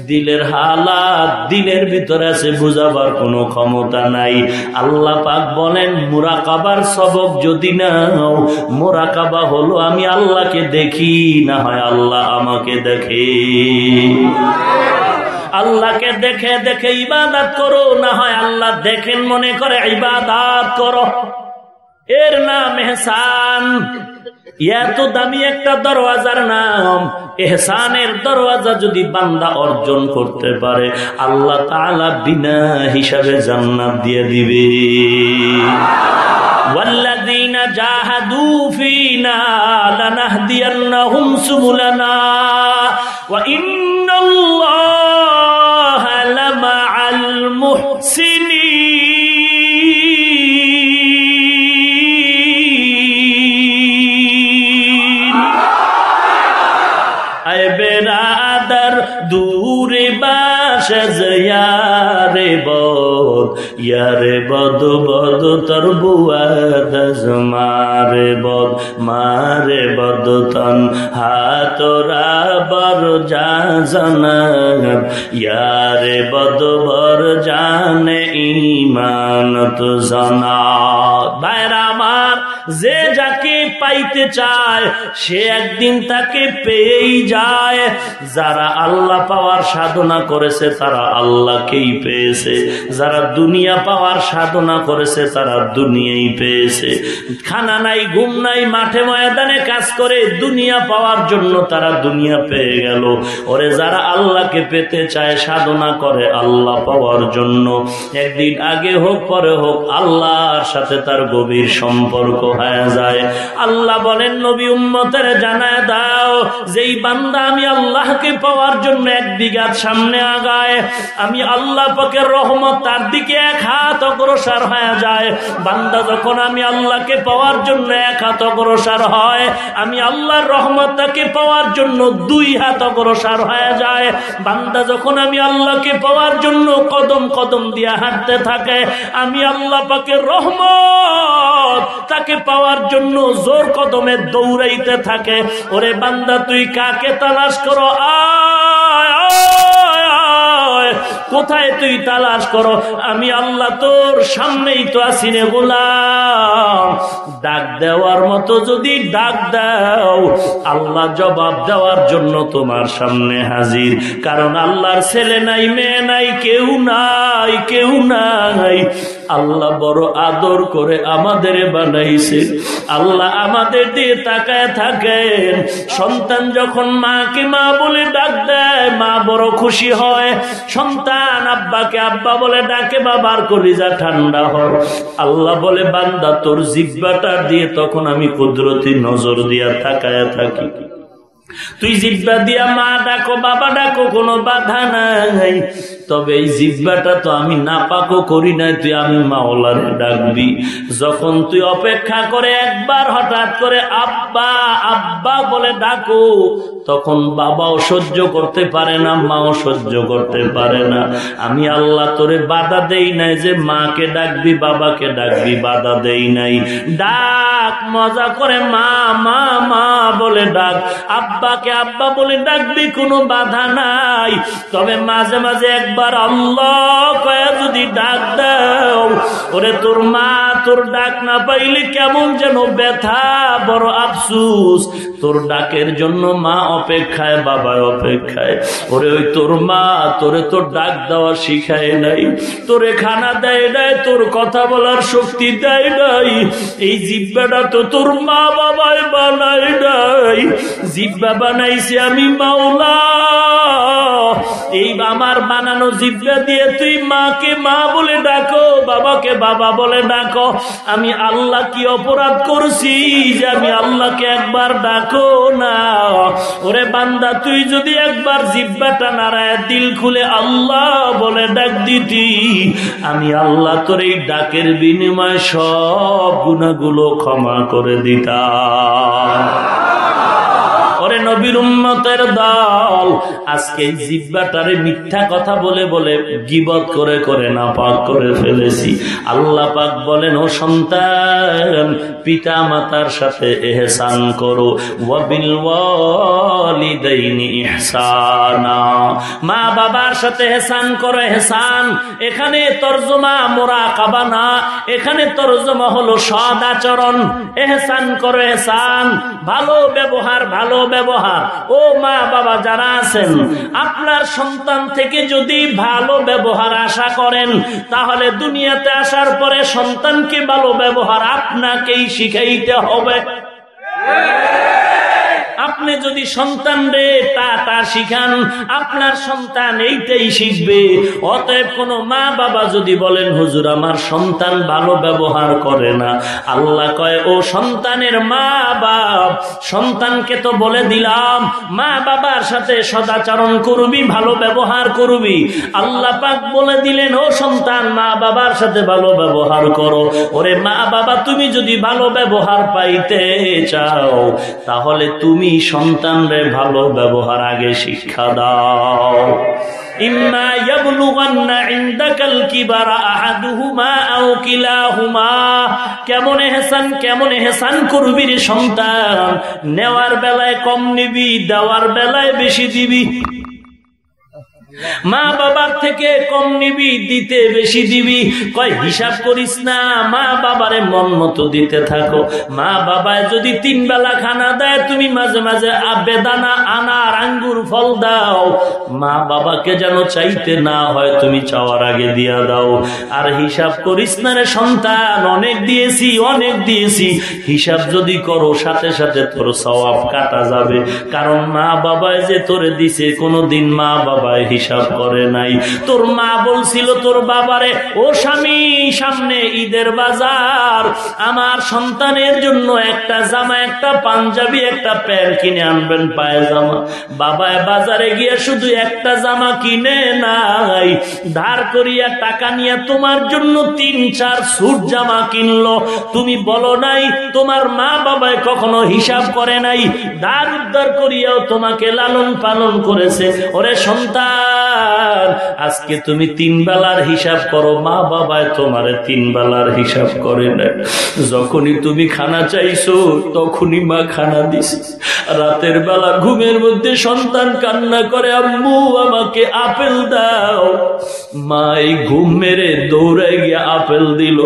দিলের হালাত দিলের ভিতরে আছে, বুঝাবার কোনো ক্ষমতা নাই। আল্লাহ পাক বলেন, মুরাকাবার সবক যদি নাও। মোরাকাবা হলো, আমি আল্লাহকে দেখি, না হয় আল্লাহ আমাকে দেখে। আল্লাহকে দেখে দেখে ইবাদাত করো, না হয় আল্লাহ দেখেন মনে করে ইবাদাত করো। এর নাম এহসান। এত দামি একটা দরওয়াজার নাম। এহসানের দরওয়াজা যদি বান্দা অর্জন করতে পারে, আল্লাহ তাআলা বিনা হিসাবে জান্নাত দিয়ে দিবে। والذين جاهدوا فينا لنهدينهم سبلنا. وإن الله لمع المحسنين. أي برادر دور باش زيار بود ইয়ারে বদ বদ, তর বুয়াদ মারে বদ মারে বদ তন হাতরা বর যা ইয়ারে বদ, বর জানে ইমানত জানা বাইরা যে যাকে পাইতে চায়, সে একদিন তাকে পেয়েই যায়। যারা আল্লাহ পাওয়ার সাধনা করেছে, তারা আল্লাহকেই পেয়েছে। যারা দুনিয়া পাওয়ার সাধনা করেছে, তারা দুনিয়াই পেয়েছে। খানা নাই, ঘুম নাই, মাঠে ময়দানে কাজ করে দুনিয়া পাওয়ার জন্য তারা দুনিয়া পেয়ে গেল। ওরে যারা আল্লাহকে পেতে চায়, সাধনা করে আল্লাহ পাওয়ার জন্য। একদিন আগে হোক, পরে হোক, আল্লাহর সাথে তার গভীর সম্পর্ক হয়ে যায়। আল্লাহ বলেন, নবী উম্মতের জানায় দাও, যেই বান্দা আমি আল্লাহকে পাওয়ার জন্য এক বিঘাত সামনে আগায়, আমি আল্লাহ পাকের রহমত তার দিকে এক হাত অগ্রসর হয়ে যায়। বান্দা যখন আমি আল্লাহকে পাওয়ার জন্য এক হাত অগ্রসর হয়, আমি আল্লাহর রহমত তাকে পাওয়ার জন্য দুই হাত অগ্রসর হয়ে যায়। বান্দা যখন আমি আল্লাহকে পাওয়ার জন্য কদম কদম দিয়ে হাঁটতে থাকে, আমি আল্লাহ পাকে রহমত তাকে পাওয়ার জন্য জোর কদমে দৌড়াইতে থাকে। ওরে বান্দা, তুই কাকে তালাশ করো? আয়। কোথায় তুই তালাশ করো? আমি আল্লাহ তোর সামনেই তো আসি রে গোলাম। ডাক দেওয়ার মতো যদি ডাক দাও, আল্লাহ জবাব দেওয়ার জন্য তোমার সামনে হাজির। কারণ আল্লাহর ছেলে নাই, মেয়ে নাই, কেউ নাই কেউ নাই। আল্লাহ বড় আদর করে আমাদের বানাইছে। আল্লাহ আমাদের দিয়ে তাকায় থাকেন। সন্তান যখন মাকে মা বলে ডাক দেয়, মা বড় খুশি হয়। সন্তান আব্বাকে আব্বা বলে ডাকে, বাবার কলিজা ঠান্ডা হয়। আল্লাহ বলে, বান্দা, তোর জিব্বাটা দিয়ে তখন আমি কুদরতি নজর দিয়া তাকায় থাকি। তুই জিব্বা দিয়া মা ডাকো, বাবা ডাকো, কোনো বাধা নাই। তবে এই জিব্বাটা তো আমি না পাকো করি নাই, তুই আমি মাওলারে ডাকবি। যখন তুই অপেক্ষা করে একবার হঠাৎ করে আব্বা আব্বা বলে ডাকো, তখন বাবাও সহ্য করতে পারে না, মাও সহ্য করতে পারে না। আমি আল্লাহ তোরে বাধা দেই নাই যে মাকে ডাকবি, বাবাকে ডাকবি, বাধা দেই নাই। ডাক, মজা করে মা মা মা বলে ডাক। আব্বাকে আব্বা বলে ডাকবি, কোনো বাধা নাই। তবে মাঝে মাঝে একবার আল্লাহ কয়া যদি ডাক দাও, ওরে তোর মা তোর ডাক না পাইলে কেমন যেন ব্যথা, বড় আফসুস। তোর ডাকের জন্য মা অপেক্ষায় বাবা অপেক্ষায়। ওরে ওই তোর মা, তোরে তোর ডাক দেওয়া শিখায় নাই। তোরে খানা দেয় নাই, তোর কথা বলার শক্তি দেয় নাই। এই জিব্বাটা তো তোর মা বাবাই বানায় নাই। জিব্বা বানাইছে আমি মাওলা। এই আমার বানানো জিব্বা দিয়ে তুই মাকে মা বলে ডাকো, বাবাকে বাবা বলে ডাকো। আমি আল্লাহ কি অপরাধ করছি যে আমি আল্লাহকে একবার ডাকো না। ওরে বান্দা, তুই যদি একবার জিব্বাটা নাড়ায়, দিল খুলে আল্লাহ বলে ডাক দিতি। আমি আল্লাহ তোর এই ডাকের বিনিময় সব গুণাগুলো ক্ষমা করে দিতাম। নবীর উম্মতের দল। আজকে জিব্বাটারে মিথ্যা কথা বলে বলে গিবত করে করে না পাক করে ফেলেছি। আল্লাহ পাক বলেন, ও সন্তান পিতা মাতার সাথে এহসান করো। মা বাবার সাথে এহসান করো, এহসান। এখানে তরজমা মোরা কাবানা এখানে তরজমা হলো সদ আচরণ এহসান করো, এহসান। ভালো ব্যবহার ভালো ব্যবহার। ও মা বাবা, যারা আছেন, আপনার সন্তান থেকে যদি ভালো ব্যবহার আশা করেন, তাহলে দুনিয়াতে আসার পরে সন্তানকে ভালো ব্যবহার আপনাকেই শিখাইতে হবে। আপনি যদি সন্তান রে, তা তা শিখান। আপনার সন্তান এইটাই শিখবে। অতএব কোন মা বাবা যদি বলেন, হুজুর, আমার সন্তান ভালো ব্যবহার করে না। আল্লাহ কয়, ও সন্তানের মা বাপ, সন্তানকে তো বলে দিলাম, মা বাবার সাথে সদাচরণ করবি, ভালো ব্যবহার করবি। আল্লাহ পাক বলে দিলেন, ও সন্তান, মা বাবার সাথে ভালো ব্যবহার করো। ওরে মা বাবা, তুমি যদি ভালো ব্যবহার পাইতে চাও, তাহলে তুমি সন্তানরে ভালো ব্যবহার আগে শিক্ষা দাও। কেমন কেমন করবি রে সন্তান? নেওয়ার বেলায় কম নিবি, দেওয়ার বেলায় বেশি দিবি। মা বাবার থেকে কম নিবি, দিতে বেশি দিবি। কয়, হিসাব করিস না, মা বাবারে মন মতো দিতে থাকো। মা বাবায় যদি তিন বেলা খানা দেয়, তুমি মাঝে মাঝে বেদানা, আনার আঙ্গুর ফল দাও। মা বাবাকে যেন চাইতে না হয়, তুমি চাওয়ার আগে দিয়া দাও। আর হিসাব করিস না রে সন্তান, অনেক দিয়েছি অনেক দিয়েছি। হিসাব যদি করো, সাথে সাথে তোর সবাব কাটা যাবে। কারণ মা বাবায় যে তোরে দিছে, কোনোদিন মা বাবায় হিসাব করে নাই। তোর মা বলছিল, তোর বাবারে, ও স্বামী, সামনে ঈদের বাজার। আমার সন্তানের জন্য একটা জামা, একটা পাঞ্জাবি, একটা প্যান্ট কিনে আনবেন পায়জামা। বাবায় বাজারে গিয়ে শুধু একটা জামা কিনে নাই। ধার করিয়া টাকা নিয়ে তোমার জন্য তিন, চার সুট জামা কিনলো। তুমি বলো নাই, তোমার মা বাবায় কখনো হিসাব করে নাই। ধার উদ্ধার করিয়াও তোমাকে লালন পালন করেছে। ওরে সন্তান আজকে তুমি তিন বেলার হিসাব করো, মা বাবায় তোমার তিন বেলার হিসাব করে না যখনই তুমি খানা চাইছো, তখনই মা খানা দিস রাতের বেলা ঘুমের মধ্যে সন্তান কান্না করে, আম্মু, আমাকে আপেল দাও। মা এই ঘুম মেরে দৌড়ে গিয়ে আপেল দিল।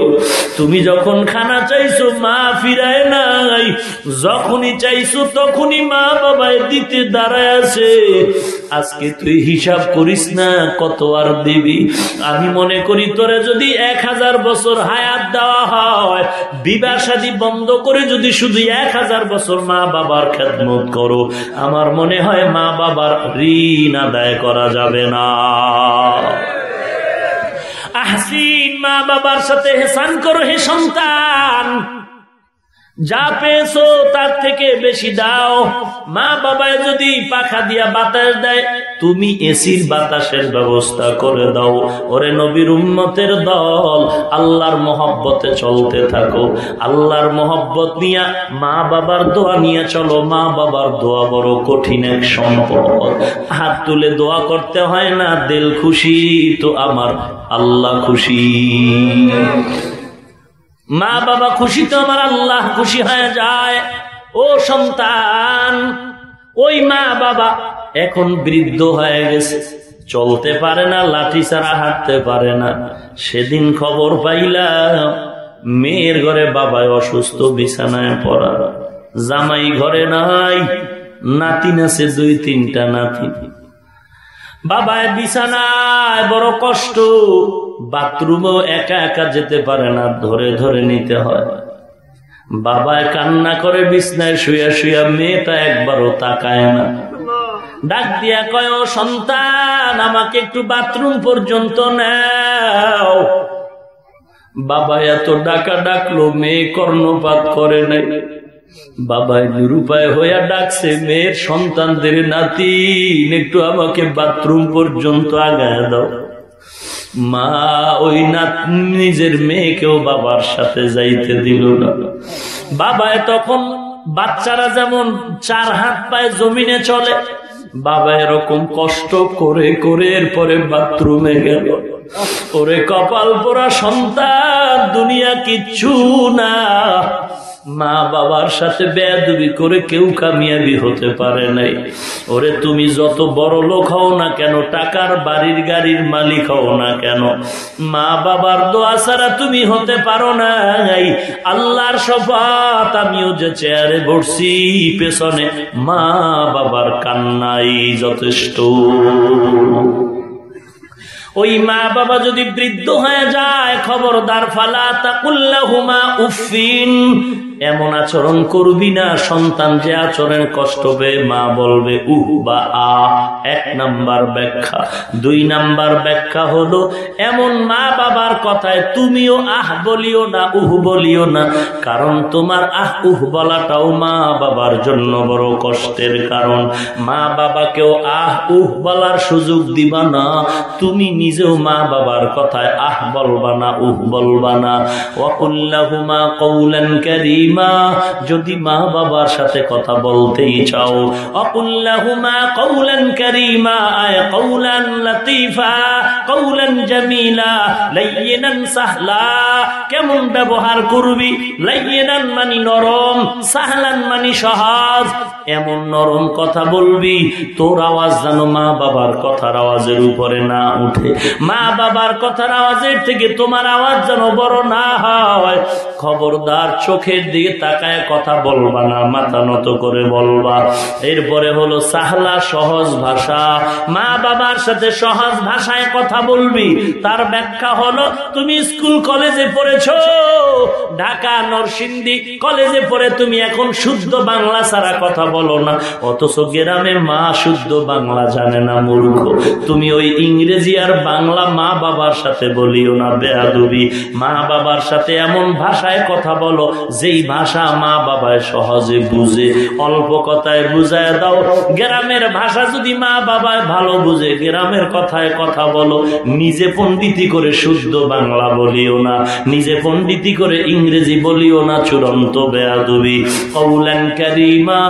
তুমি যখন খানা চাইছো, মা ফিরায় নাই। যখনই চাইছো, তখনই মা বাবায় দিতে দাঁড়ায় আছে। আজকে তুই হিসাব করিস না, কত আর দিবি? আমি মনে করি তোরে যদি এক হাজার বছর হায়াত দেওয়া হয়, বিবাহ শাদী বন্ধ করে যদি শুধু এক হাজার বছর মা বাবার খেদমত করো, আমার মনে হয় মা বাবার ঋণ আদায় করা যাবে না। আহসিন মা বাবার সাথে হেসান করো হে সন্তান। যা পেয়েছ তার থেকে বেশি দাও। মা বাবায় যদি পাখা দিয়া বাতাস দেয়, তুমি এসির বাতাসের ব্যবস্থা করে দাও। ওরে নবীর উন্মতের দল, আল্লাহর মহব্বতে চলতে থাকো। আল্লাহর মহব্বত নিয়া মা বাবার দোয়া নিয়ে চলো। মা বাবার দোয়া বড় কঠিন এক সম্পদ। হাত তুলে দোয়া করতে হয় না, দিল খুশি তো আমার আল্লাহ খুশি। মা বাবা খুশি তো আমার আল্লাহ খুশি হয়ে যায়। ও সন্তান, ওই মা বাবা এখন বৃদ্ধ হয়ে গেছে। চলতে পারে না, লাঠি ছাড়া হাঁটতে পারে না। সেদিন খবর পাইলাম, মেয়ের ঘরে বাবায় অসুস্থ, বিছানায় পড়া। জামাই ঘরে নাই নাতিন আছে দুই তিনটা নাতি। বাবায় বিছানায় বড় কষ্ট বাথরুমেও একা একা যেতে পারে না, ধরে ধরে নিতে হয়। বাবায় কান্না করে বিছনায় শুয়া শুয়া মেয়েটা একবারও তাকায় না। ডাক দিয়া কয় সন্তান, আমাকে একটু বাথরুম পর্যন্ত নাও। বাবা এত ডাকা ডাকলো, মেয়ে কর্ণপাত করে নাই। বাবাই নিরুপায় হইয়া ডাকছে, মেয়ের সন্তানদের নাতি একটু আমাকে বাথরুম পর্যন্ত আগায় দাও। মা, ওই নাত নিজের মেয়েকেও বাবার সাথে যাইতে দিল না। বাবায় তখন বাচ্চারা যেমন চার হাত পায়ে জমিনে চলে, বাবা এরকম কষ্ট করে করে এরপরে বাথরুমে গেল। ওরে কপাল পোড়া সন্তান, দুনিয়া কিচ্ছু না। মা বাবার সাথে বেয়াদবি করে কেউ কামিয়াবি হতে পারে নাই। ওরে, তুমি যত বড় লোক হও না কেন, টাকার বাড়ির গাড়ির মালিক হও না কেন? মা বাবার দোয়া ছাড়া তুমি হতে পারো নাই। আল্লাহর সফাত আমিও যে চেয়ারে বসছি, পেছনে মা বাবার কান্নাই যথেষ্ট। ওই মা বাবা যদি বৃদ্ধ হয়ে যায়, খবরদার, ফালা তাকুল্লাহুমা উফিন এমন আচরণ করবি না, সন্তান যে আচরণ কষ্ট পেয়ে মা বলবে, উহ বা আ, এক নাম্বার ব্যাখ্যা। দুই নাম্বার ব্যাখ্যা হলো, এমন মা বাবার কথায় তুমিও আহ বলিও না, উহ বলিও না। কারণ তোমার আহ উহ বলাটাও মা বাবার জন্য বড় কষ্টের কারণ। মা বাবাকেও আহ উহ বলার সুযোগ দিবা না। তুমি নিজেও মা বাবার কথায় আহ বলবা না, উহ বলবা না। ওয়াকুল্লাহুমা কৌলান কারীমা। যদি মা বাবার সাথে কথা বলতেই চাও। করিমা সাহলা। কেমন ব্যবহার করবি? লাইয়িনান মানি নরম, সাহলান মানি সহজ। এমন নরম কথা বলবি, তোর আওয়াজ যেন মা বাবার কথার আওয়াজের উপরে না উঠে। মা বাবার কথার আওয়াজের থেকে তোমার আওয়াজ যেন বড় না হয়। খবরদার চোখের দিকে তাকায় কথা বলবা না, মাথা নত করে বলবা। এরপরে হলো সাহলা সহজ ভাষা। মা বাবার সাথে সহজ ভাষায় কথা বলবি, তার ব্যাখ্যা হলো, তুমি স্কুল কলেজে পড়েছ, ঢাকা নরসিংদী কলেজে পড়ে তুমি এখন শুদ্ধ বাংলা ছাড়া কথা বলো না। অথচ গ্রামে মা শুদ্ধ বাংলা জানে না মূর্খ। তুমি ওই ইংরেজি আর বাংলা মা বাবার সাথে বলিও না বেয়াদুবি। মা বাবার সাথে এমন ভাষায় কথা বলো, যেই ভাষা মা বাবায় সহজে বুঝে। অল্প কথায় বুঝায় দাও, গ্রামের ভাষা যদি মা বাবায় ভালো বুঝে, গ্রামের কথায় কথা বলো। নিজে পণ্ডিতি করে শুদ্ধ বাংলা বলিও না, নিজে পণ্ডিতি করে ইংরেজি বলিও না চূড়ান্ত বেয়াদুবি। কৌলান কারিমা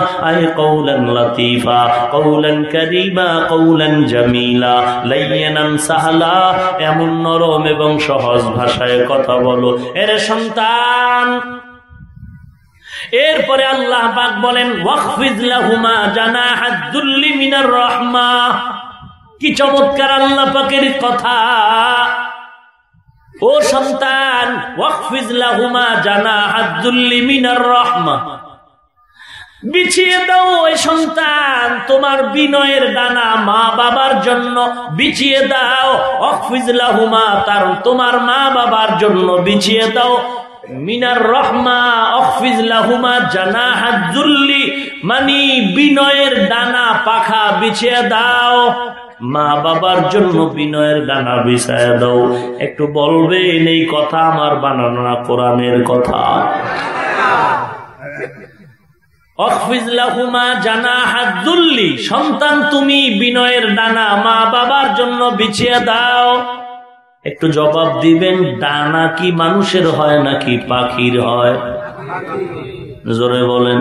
কৌলান লতিফা কৌলান কারিমা কৌলান জামিলা। লাইয়ানান সাহলা, এমন নরম এবং সহজ ভাষায় কথা বলো। এর সন্তান! এরপরে আল্লাহ পাক বলেন জানাহাদ্দুল্লি মিনার রহমা। কি চমৎকার আল্লাহ পাকের কথা। ও সন্তান ওয়াকফিজলাহুমা জানাহাদ্দুল্লি মিনার রহমা। বিছিয়ে দাও ওই সন্তান, তোমার বিনয়ের ডানা মা বাবার জন্য বিছিয়ে দাও। অফিজলাহুমা তার তোমার মা বাবার জন্য বিছিয়ে দাও। মিনার রহমা অফিজলাহুমা জানা হাজুল্লি মানি বিনয়ের ডানা পাখা বিছিয়ে দাও। মা বাবার জন্য বিনয়ের ডানা বিছায় দাও। একটু বলবেন এই কথা আমার বানানো কোরআনের কথা। সন্তান তুমি বিনয়ের ডানা মা বাবার জন্য বিছিয়ে দাও। একটু জবাব দিবেন, ডানা কি মানুষের হয় নাকি পাখির হয়? জোরে বলেন।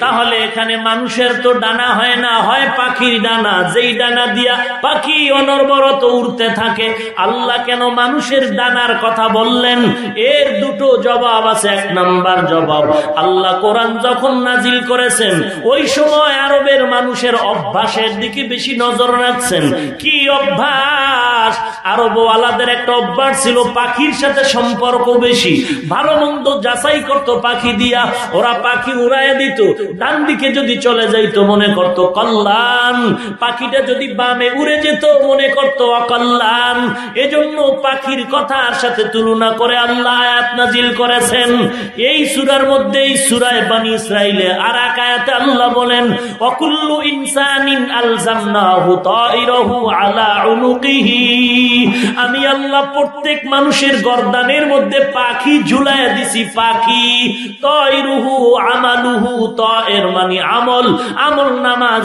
তাহলে এখানে মানুষের তো ডানা হয় না, হয় পাখির ডানা। যেই ডানা দিয়া পাখি অনর্বরত উড়তে থাকে, আল্লাহ কেন মানুষের ডানার কথা বললেন? এর দুটো জবাব আছে, এক নাম্বার জবাব, আল্লাহ কোরআন যখন নাজিল করেছেন, ওই সময় আরবের মানুষের অভ্যাসের দিকে বেশি নজর রাখছেন। কি অভ্যাস? আরব আলাদের একটা অভ্যাস ছিল পাখির সাথে সম্পর্ক বেশি। ভালো মন্দ যাচাই করতো পাখি দিয়া ওরা পাখি উড়াই দিত। ডান দিকে যদি চলে যাইতো, মনে করত, কল্যাণ, পাখিটা যদি বামে উড়ে যেত, মনে করত, অকল্যাণ। এজন্য পাখির কথার সাথে তুলনা করে আল্লাহ আয়াত নাজিল করেছেন। এই সুরার মধ্যে এই সুরায় বানি ইসরাইলে আর এক আয়াতে আল্লাহ বলেন, অকুল্লু ইনসানিন আলজামনাহু তাইরাহু আলা উনুকিহি। আমি আল্লাহ প্রত্যেক মানুষের গর্দানের মধ্যে পাখি ঝুলাইয়া দিছি, পাখি তয় মানে আমল। আমল নামা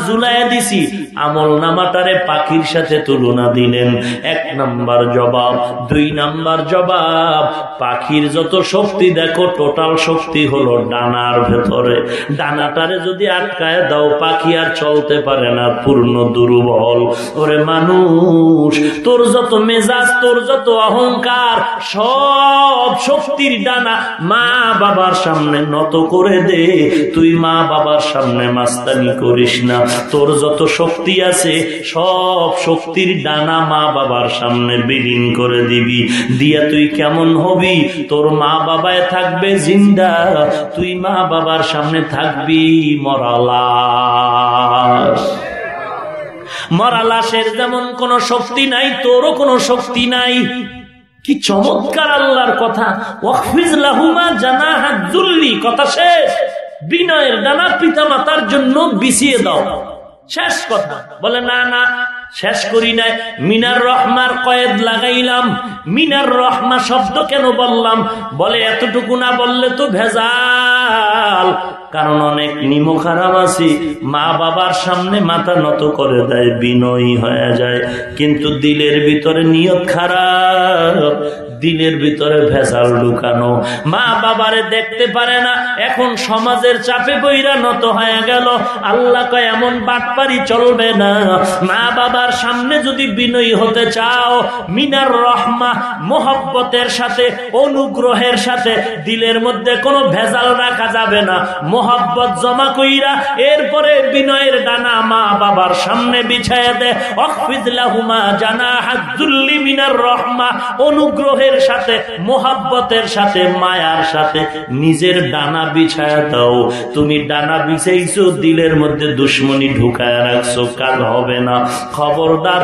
দিছি। আমল নামাটারে পাখির সাথে তুলনা দিলেন। এক নাম্বার জবাব, দুই নাম্বার জবাব, পাখির যত শক্তি দেখো টোটাল শক্তি হলো ডানার ভেতরে। ডানাটারে যদি আটকায় দাও, পাখি আর চলতে পারে না, পূর্ণ দুর্বল। ওরে মানুষ, তোর যত মেজাজ, তোর যত অহংকার, সব শক্তির ডানা মা বাবার সামনে নত করে দে। তুই মা বাবার সামনে মাস্তানি করিস না। তোর যত শক্তি আছে, সব শক্তির ডানা মা বাবার সামনে বিলীন করে দিবি। দিয়া তুই কেমন হবি? তোর মা বাবায় থাকবে জিন্দা। তুই মা বাবার সামনে থাকবি মরালাস মরা লাশের যেমন কোন শক্তি নাই, তোরও কোনো শক্তি নাই। কি চমৎকার আল্লাহর কথা। ওয়াকফিজ লাহুমা জানা হাজুল্লি কথা শেষ। বিনয়ের ডানা পিতা মাতার জন্য বিছিয়ে দাও। শেষ কথা। বলে, না না, শেষ করি নাই। মিনার রহমার কয়েদ লাগাইলাম। মিনার রহমা শব্দ কেন বললাম? বলে, এতটুকু না বললে তো ভেজাল। কারণ অনেক নিম খারাপ আছি। মা বাবার সামনে মাথা নত করে দেয়, বিনয়ী হয়ে যায়। কিন্তু দিলের ভিতরে নিয়ত খারাপ। দিলের ভিতরে ভেজাল ঢুকানো মা বাবারে দেখতে পারে না, এখন সমাজের চাপে বইরা নত হয়ে গেল। আল্লাহ কয়, এমন বাটপারি চলবে না। মা বাবার সামনে যদি বিনয়ী হতে চাও, মিনার রহমা মোহব্বতের সাথে, অনুগ্রহের সাথে, দিলের মধ্যে কোনো ভেজাল রাখা যাবে না। মোহব্বত জমা কইরা, এরপরে বিনয়ের ডানা মা বাবার সামনে বিছায় দে। অকফিজলাহুমা জানা হাজুল্লি মিনার রহমা অনুগ্রহের সাথে, মোহাব্বতের সাথে, মায়ার সাথে নিজের ডানা বিছায় দাও। তুমি ডানা বিছাইছো, দিলের মধ্যে দুশ্মনী ঢুকায় রাখছো কাজ হবে না। খবরদার,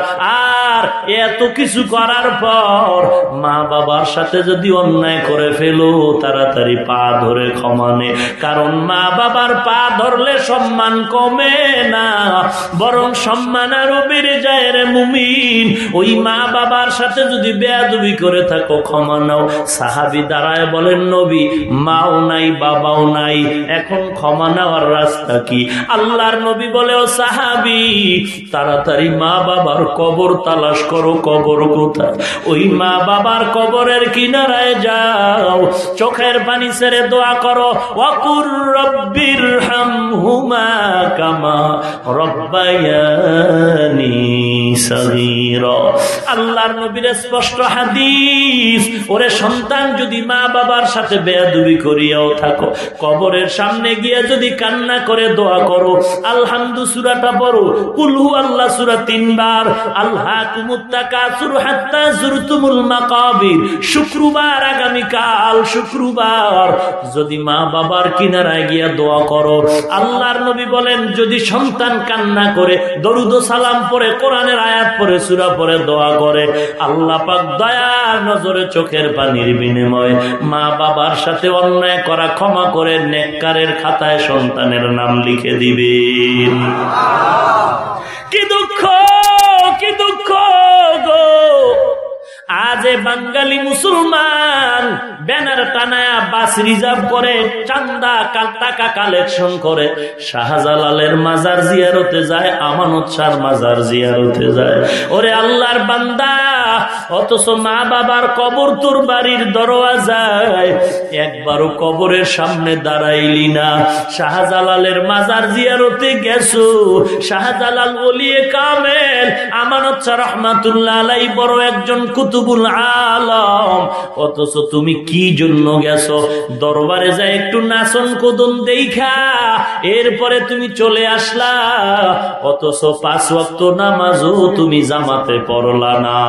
আর এত কিছু করার পর মা বাবার সাথে যদি অন্যায় করে ফেলো, তাড়াতাড়ি পা ধরে ক্ষমানে কারণ মা বাবার পা ধরলে সম্মান কমে না, বরং সম্মান আরও বেড়ে যায় রে মুমিন। ওই মা বাবার সাথে যদি বেয়াদুবি করে থাকো সাহাবি দাঁড়ায় বলেন, নবী, মাও নাই, বাবাও নাই। এখন ক্ষমা নেওয়ার রাস্তা কি? আল্লাহর নবী বলে, ও সাহাবি, তাড়াতাড়ি মা বাবার কবর তালাশ করো। কবর কোথায়? ওই মা বাবার কবরের কিনারায় যাও। চোখের পানি ছেড়ে দোয়া করো অকুর রব্বির হাম হুমা কামা রব্বায়ানি আল্লাহর নবীর স্পষ্ট হাদিস, ওরে সন্তান যদি মা বাবার সাথে করিয়াও থাকো, কবরের সামনে গিয়ে যদি কান্না করে দোয়া করো সুরাটা পড়ো, কুলহু আল্লাহ সুরা তিনবার, আল্লাহ শুক্রবার আগামীকাল শুক্রবার, যদি মা বাবার কিনারায় গিয়া দোয়া করো, আল্লাহর নবী বলেন, যদি সন্তান কান্না করে, দরুদ সালাম পরে কোরআনের আয়াত পরে, সুরা পরে দোয়া করে। আল্লাহ পাক দয়ার নজরে চোখের পানির বিনিময় মা বাবার সাথে অন্যায় করা ক্ষমা করে নেককারের খাতায় সন্তানের নাম লিখে দিবেন। কি দুঃখ কি দুঃখ গো। আজ বাঙালি মুসলমান ব্যানার টানায়া বাস রিজার্ভ করে, চান্দা কাল টাকা কালেকশন করে। শাহজালালের মাজার জিয়ারতে যায়, আমানত সার মাজার জিয়ারতে যায়। ওরে আল্লাহর বান্দা অথচ মা বাবার কবর তোর বাড়ির দরওয়াজায় একবারও কবরের সামনে দাঁড়াইলি না। শাহজালালের মাজার জিয়ারতে গেছো। শাহজালাল বলিয়ে কামেল। আমানত রহমাতুল্লাহ বড় একজন কুতুবুল আলম। অথচ তুমি কি জন্য গেছো? দরবারে যায় একটু নাচন কোদন দেখা। এরপরে তুমি চলে আসলা। অথচ পাঁচ ওয়াক্ত নামাজও তুমি জামাতে পড়লা না।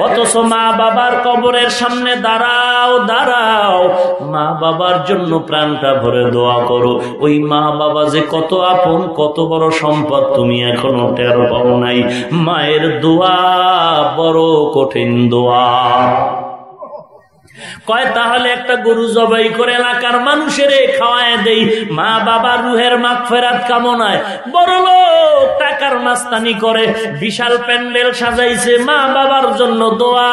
অথচ মা বাবার কবরের সামনে দাঁড়াও দাঁড়াও। মা বাবার জন্য প্রাণটা ভরে দোয়া করো। ওই মা বাবা যে কত আপন, কত বড় সম্পদ তুমি এখনও টের পাও নাই। মায়ের দোয়া বড় কঠিন দোয়া। কয়, তাহলে একটা গরু জবাই করে এলাকার মানুষের খাওয়ায় দেই। মা বাবার রুহের মাখ ফেরাত কামনায়। বড় লোক টাকার মাস্তানি করে, বিশাল প্যান্ডেল সাজাইছে মা বাবার জন্য দোয়া।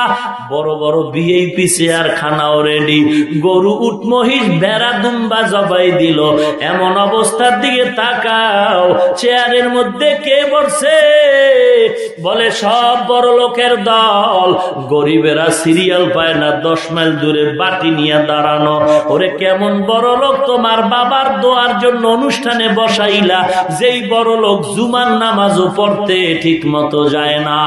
বড় বড় বিয়ে পিছে আর খানাও রেডি গরু উঠ মহিষ বেড়া দুম্বা জবাই দিল। এমন অবস্থার দিকে তাকাও, চেয়ারের মধ্যে কে বসে? বলে, সব বড় লোকের দল। গরিবেরা সিরিয়াল পায় না, দশ মাইল দূরে বাটি নিয়ে দাঁড়ানো। ওরে কেমন বড় লোক তোমার বাবার দোয়ার জন্য অনুষ্ঠানে বসাইলা। যেই বড় লোক জুমান নামাজও পড়তে ঠিক মতো যায় না।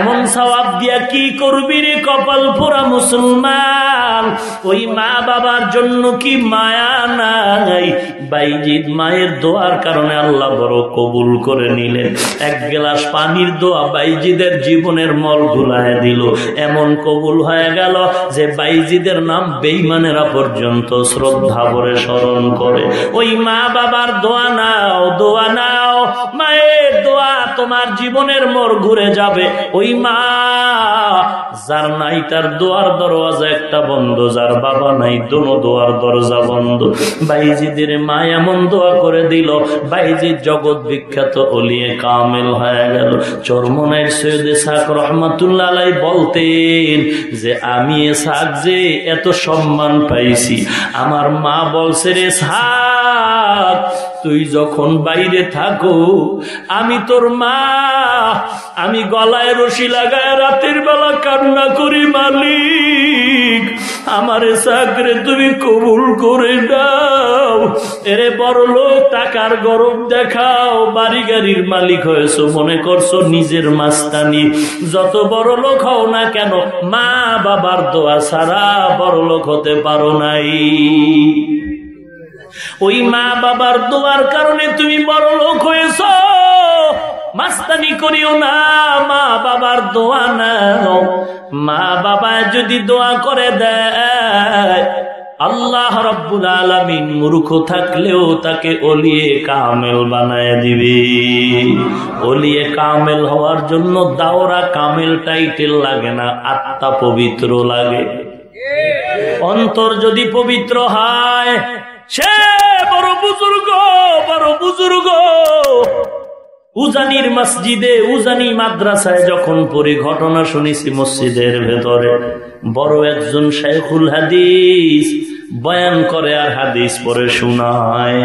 এমন সবাব দিয়া কি করবি রে কপাল পোড়া মুসলমান? ওই মা বাবার জন্য কি মায়া নাই? বাইজিদ মায়ের দোয়ার কারণে আল্লাহ বড় কবুল করে নিলেন। এক গ্লাস পানির দোয়া বাইজিদের জীবনের মল ঘুলায় দিল। এমন কবুল হয়ে গেল যে বাইজিদের নাম বেইমানেরা পর্যন্ত শ্রদ্ধা ভরে স্মরণ করে। ওই মা বাবার দোয়া নাও দোয়া নাও, মায়ের দোয়া তোমার জীবনের মোর ঘুরে যাবে। ওই মা, যার নাই তার দোয়ার দরওয়াজা একটা বন্ধ, যার বাবা নাই দোনো দোয়ার দরজা বন্ধ। বাইজিদের মা এমন দোয়া করে দিল বাইজির জগৎ বিখ্যাত অলিয়ে কামেল হয়ে গেল। চরমনের সৈয়দ শাক রহমাতুল্লাহ বলতেন যে, আমি এ শাক যে এত সম্মান পাইছি। আমার মা বলছে, রে শাক তুই যখন বাইরে থাকো, আমি তোর মা। আমি গলায় রশি লাগায় রাতের বেলা কান্না করি মালিক। আমার চাকরে তুমি কবুল করে দাও। এরে বড় লোক, টাকার গরম দেখাও। বাড়ি গাড়ির মালিক হয়েছো, মনে করছ নিজের মাস্তানি। যত বড় লোক হও না কেন মা বাবার দোয়া ছাড়া বড় লোক হতে পারো নাই। ওই মা বাবার দোয়ার কারণে তুমি বড় লোক হয়েছ। মাস্তানি করিও না মা বাবার দোয়া নাও। মা বাবা যদি দোয়া করে দেয়, আল্লাহ রব্বুল আলমিন মূর্খ থাকলেও তাকে অলিয়ে কামেল বানায় দিবে। অলিয়ে কামেল হওয়ার জন্য দাওরা কামেল টাইটেল লাগে না, আত্মা পবিত্র লাগে। অন্তর যদি পবিত্র হয় সে বড় বুজুর্গ বড় বুজুর্গ। উজানির মসজিদে, উজানি মাদ্রাসায় যখন পরি ঘটনা শুনেছি মসজিদের ভেতরে। বড় একজন শেখুল হাদিস বয়ান করে আর হাদিস পরে শোনায়।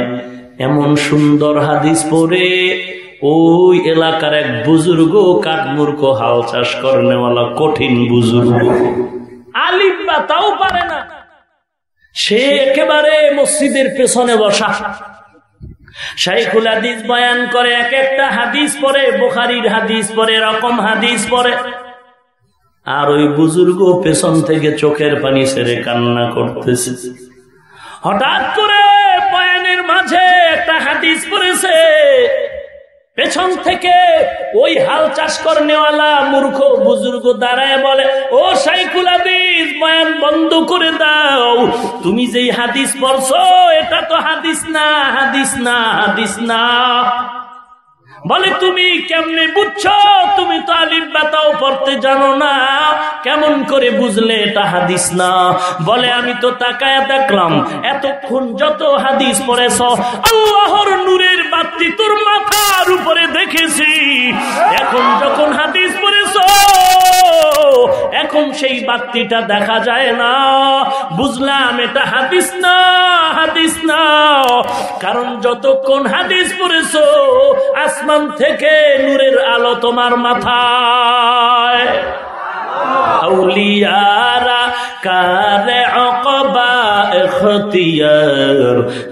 এমন সুন্দর হাদিস পরে ওই এলাকার এক বুজুর্গ কাঠমূর্খ হাল চাষ করেনেওয়ালা কঠিন বুজুর্গ। আলিম তাও পারে না। সে একেবারে মসজিদের পেছনে বসা। শাইখুল হাদিস বয়ান করে, এক একটা হাদিস পরে বোখারির হাদিস পরে রকম হাদিস পরে আর ওই বুজুর্গ পেছন থেকে চোখের পানি ছেড়ে কান্না করতেছে। হঠাৎ করে বয়ানের মাঝে একটা হাদিস পড়েছে। পেছন থেকে ওই হাল চাষ করেওয়ালা মূর্খ বুজুর্গ দাঁড়ায় বলে, ও সাইকুল হাদিস, বয়ান বন্ধ করে দাও। তুমি যেই হাদিস পড়ছো, এটা তো হাদিস না হাদিস না হাদিস না। বলে, তুমি কেমনে বুঝছ? তুমি তো আলিম বাতাও পড়তে জানো না। কেমন করে বুঝলে এটা হাদিস না? বলে, আমি তো তাকায় দেখলাম, এতক্ষণ যত হাদিস পড়েছ, আল্লাহর নূরের বাতি তোর মাথার উপরে দেখেছি। এখন এখন সেই বাতিটা দেখা যায় না। বুঝলাম এটা হাদিস না হাদিস না। কারণ যতক্ষণ হাদিস পড়েছ, আসমান থেকে নূরের আলো তোমার মাথায়। কারে অকবা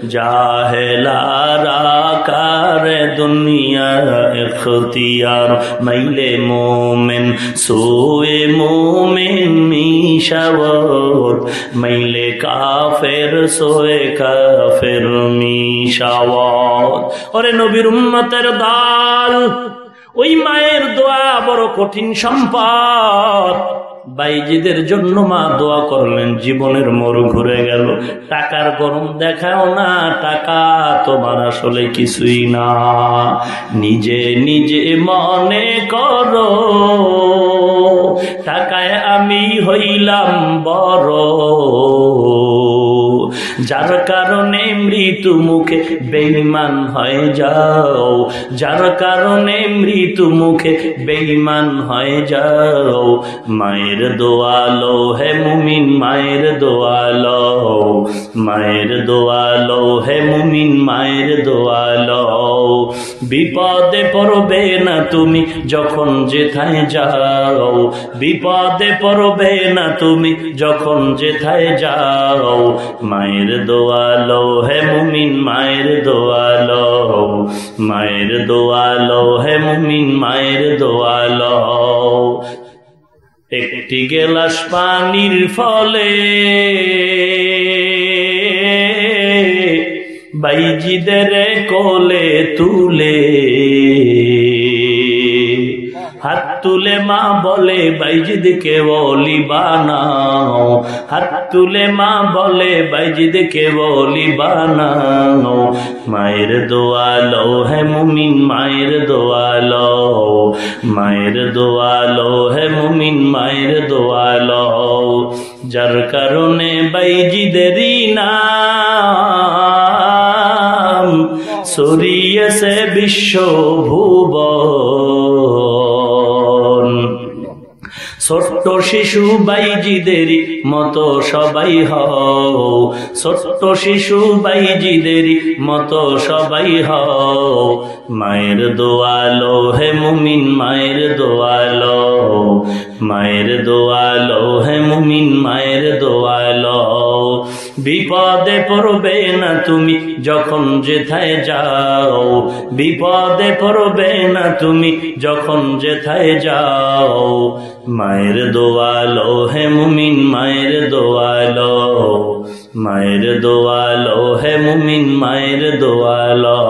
জাহেলারা কারে দুনিয়া এখতিয়ার মাইলে মোমেন, সোয়ে মোমেন মিশাওয়ার মাইলে কাফের, সোয়ে কাফের মিশাওয়ার ওরে নবীর উম্মতের দাল। ওই মায়ের দোয়া বড় কঠিন সম্পদ। বাইজিদের জন্য মা দোয়া করলেন, জীবনের মরু ঘুরে গেল। টাকার গরম দেখাও না, টাকা তোমার আসলে কিছুই না। নিজে নিজে মনে করো, টাকায় আমি হইলাম বড়। যার কারণে মৃত্যু মুখে বেইমান হয়ে যাও। যার কারণে মৃত্যু মুখে বেইমান হয়ে যাও। মায়ের দোয়ালো, হে মুমিন, মায়ের দোয়ালো। মায়ের দোয়ালো, হে মুমিন, মায়ের দোয়ালো। বিপদে পড়বে না তুমি যখন যেথায় যাও। বিপদে পড়বে না তুমি যখন যেথায় যাও। মায়ের দোয়ালো, হে মুমিন মায়ের দোয়ালো মায়ের দোয়ালো, হে মুমিন মায়ের দোয়ালো। একটি গেলাস পানির ফলে বাইজিদের কোলে তুলে তুলে মা বলে, বাইজিদকে বলি হাত তুলে মা বলে, বাইজিদকে বলি মায়ের দোয়ালো, হে মুমিন, মায়ের দোয়ালো। মায়ের দোয়ালো, হে মুমিন, মায়ের দোয়ালো। যার কারণে বাইজিদেরই নাম সরিয়েছে বিশ্ব ভুবন। ছোট্ট শিশু বাইজিদের মতো সবাই হও। ছোট্ট শিশু বাইজিদের মতো সবাই হও। মায়ের দোয়ালো হে মুমিন, মায়ের দোয়ালো। মায়ের দোয়ালো হে মুমিন, মায়ের দোয়ালো। বিপদে পড়বে না তুমি যখন যেথায় যাও। বিপদে পড়বে না তুমি যখন যেথায় যাও। মায়ের দোয়ালো হে মুমিন, মায়ের দোয়ালো। মায়ের দোয়ালো হে মুমিন, মায়ের দোয়ালো।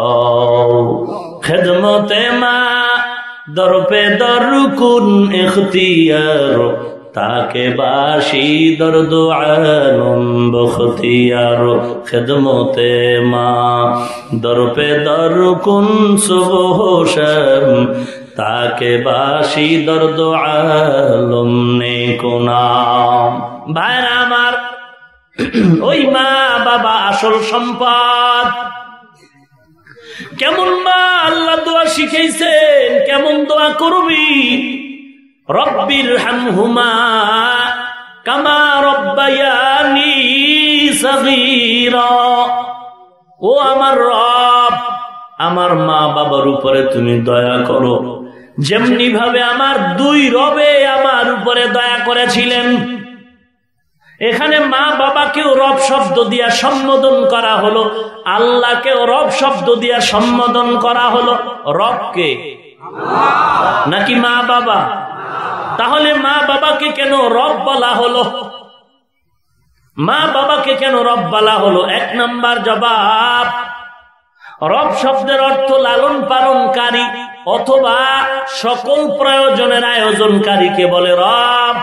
খেদমতে মা, দরপে দরকুন, এখতিয়ার। তাকে বাসি দর্দ আলম, বখতিয়ার খেদমতে মা। দরপে দর কুন তাকে বাসি দর্দ আলম নে। কোনাম আমার, ওই মা বাবা আসল সম্পদ। কেমন মা আল্লাহ দোয়া শিখাইছেন, কেমন দোয়া করবি? রব্বির হামহুমা কামা রব্বায়ানি সগীরা। ও আমার রব, আমার মা বাবার উপরে তুমি দয়া করো। যেমনি ভাবে আমার দুই রবে আমার উপরে দয়া করেছিলেন। এখানে মা বাবাকেও রব শব্দ দিয়া সম্বোধন করা হলো, আল্লাহকেও রব শব্দ দিয়া সম্বোধন করা হলো। রবকে? নাকি মা বাবা? তাহলে মা বাবাকে কেন রব বলা হলো? মা বাবাকে কেন রব বলা হলো? এক নাম্বার জবাব, রব শব্দের অর্থ লালন পালনকারী অথবা সকল প্রয়োজনের আয়োজনকারীকে বলে রব।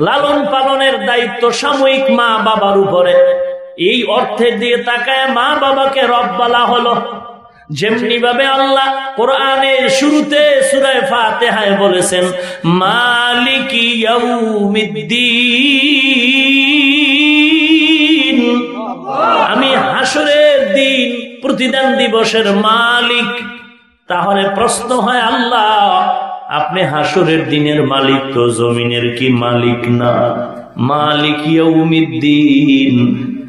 লালন পালনের দায়িত্ব সাময়িক মা বাবার উপরে। এই অর্থে দিয়ে তাকায় মা বাবাকে রব বলা হলো। যেমনি ভাবে আল্লাহ কোরআনের শুরুতে সুরায় ফাতেহায় বলেছেন, মালিকি আমি হাসরের দিন প্রতিদান দিবসের মালিক। তাহলে প্রশ্ন হয়, আল্লাহ, আপনি হাসরের দিনের মালিক তো জমিনের কি মালিক না? মালিক ইয়ৌমিদ্দিন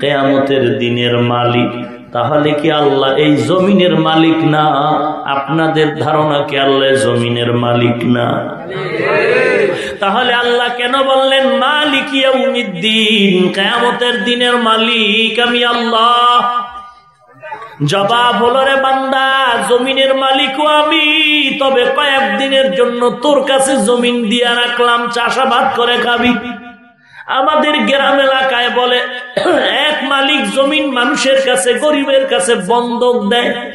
কেয়ামতের দিনের মালিক। তাহলে কি আল্লাহ এই জমিনের মালিক না? আপনাদের ধারণা কি আল্লাহ জমিনের মালিক না? তাহলে আল্লাহ কেন বললেন, মালিক কেয়ামতের দিনের মালিক আমি আল্লাহ জবাব হলো, রে বান্দা, জমিনের মালিকও আমি। তবে কয়েকদিনের জন্য তোর কাছে জমিন দিয়া রাখলাম, চাষাবাদ করে খাবি। আমাদের গ্রাম এলাকায় বলে, এক মালিক জমিন মানুষের কাছে, গরিবের কাছে বন্ধক দেয়।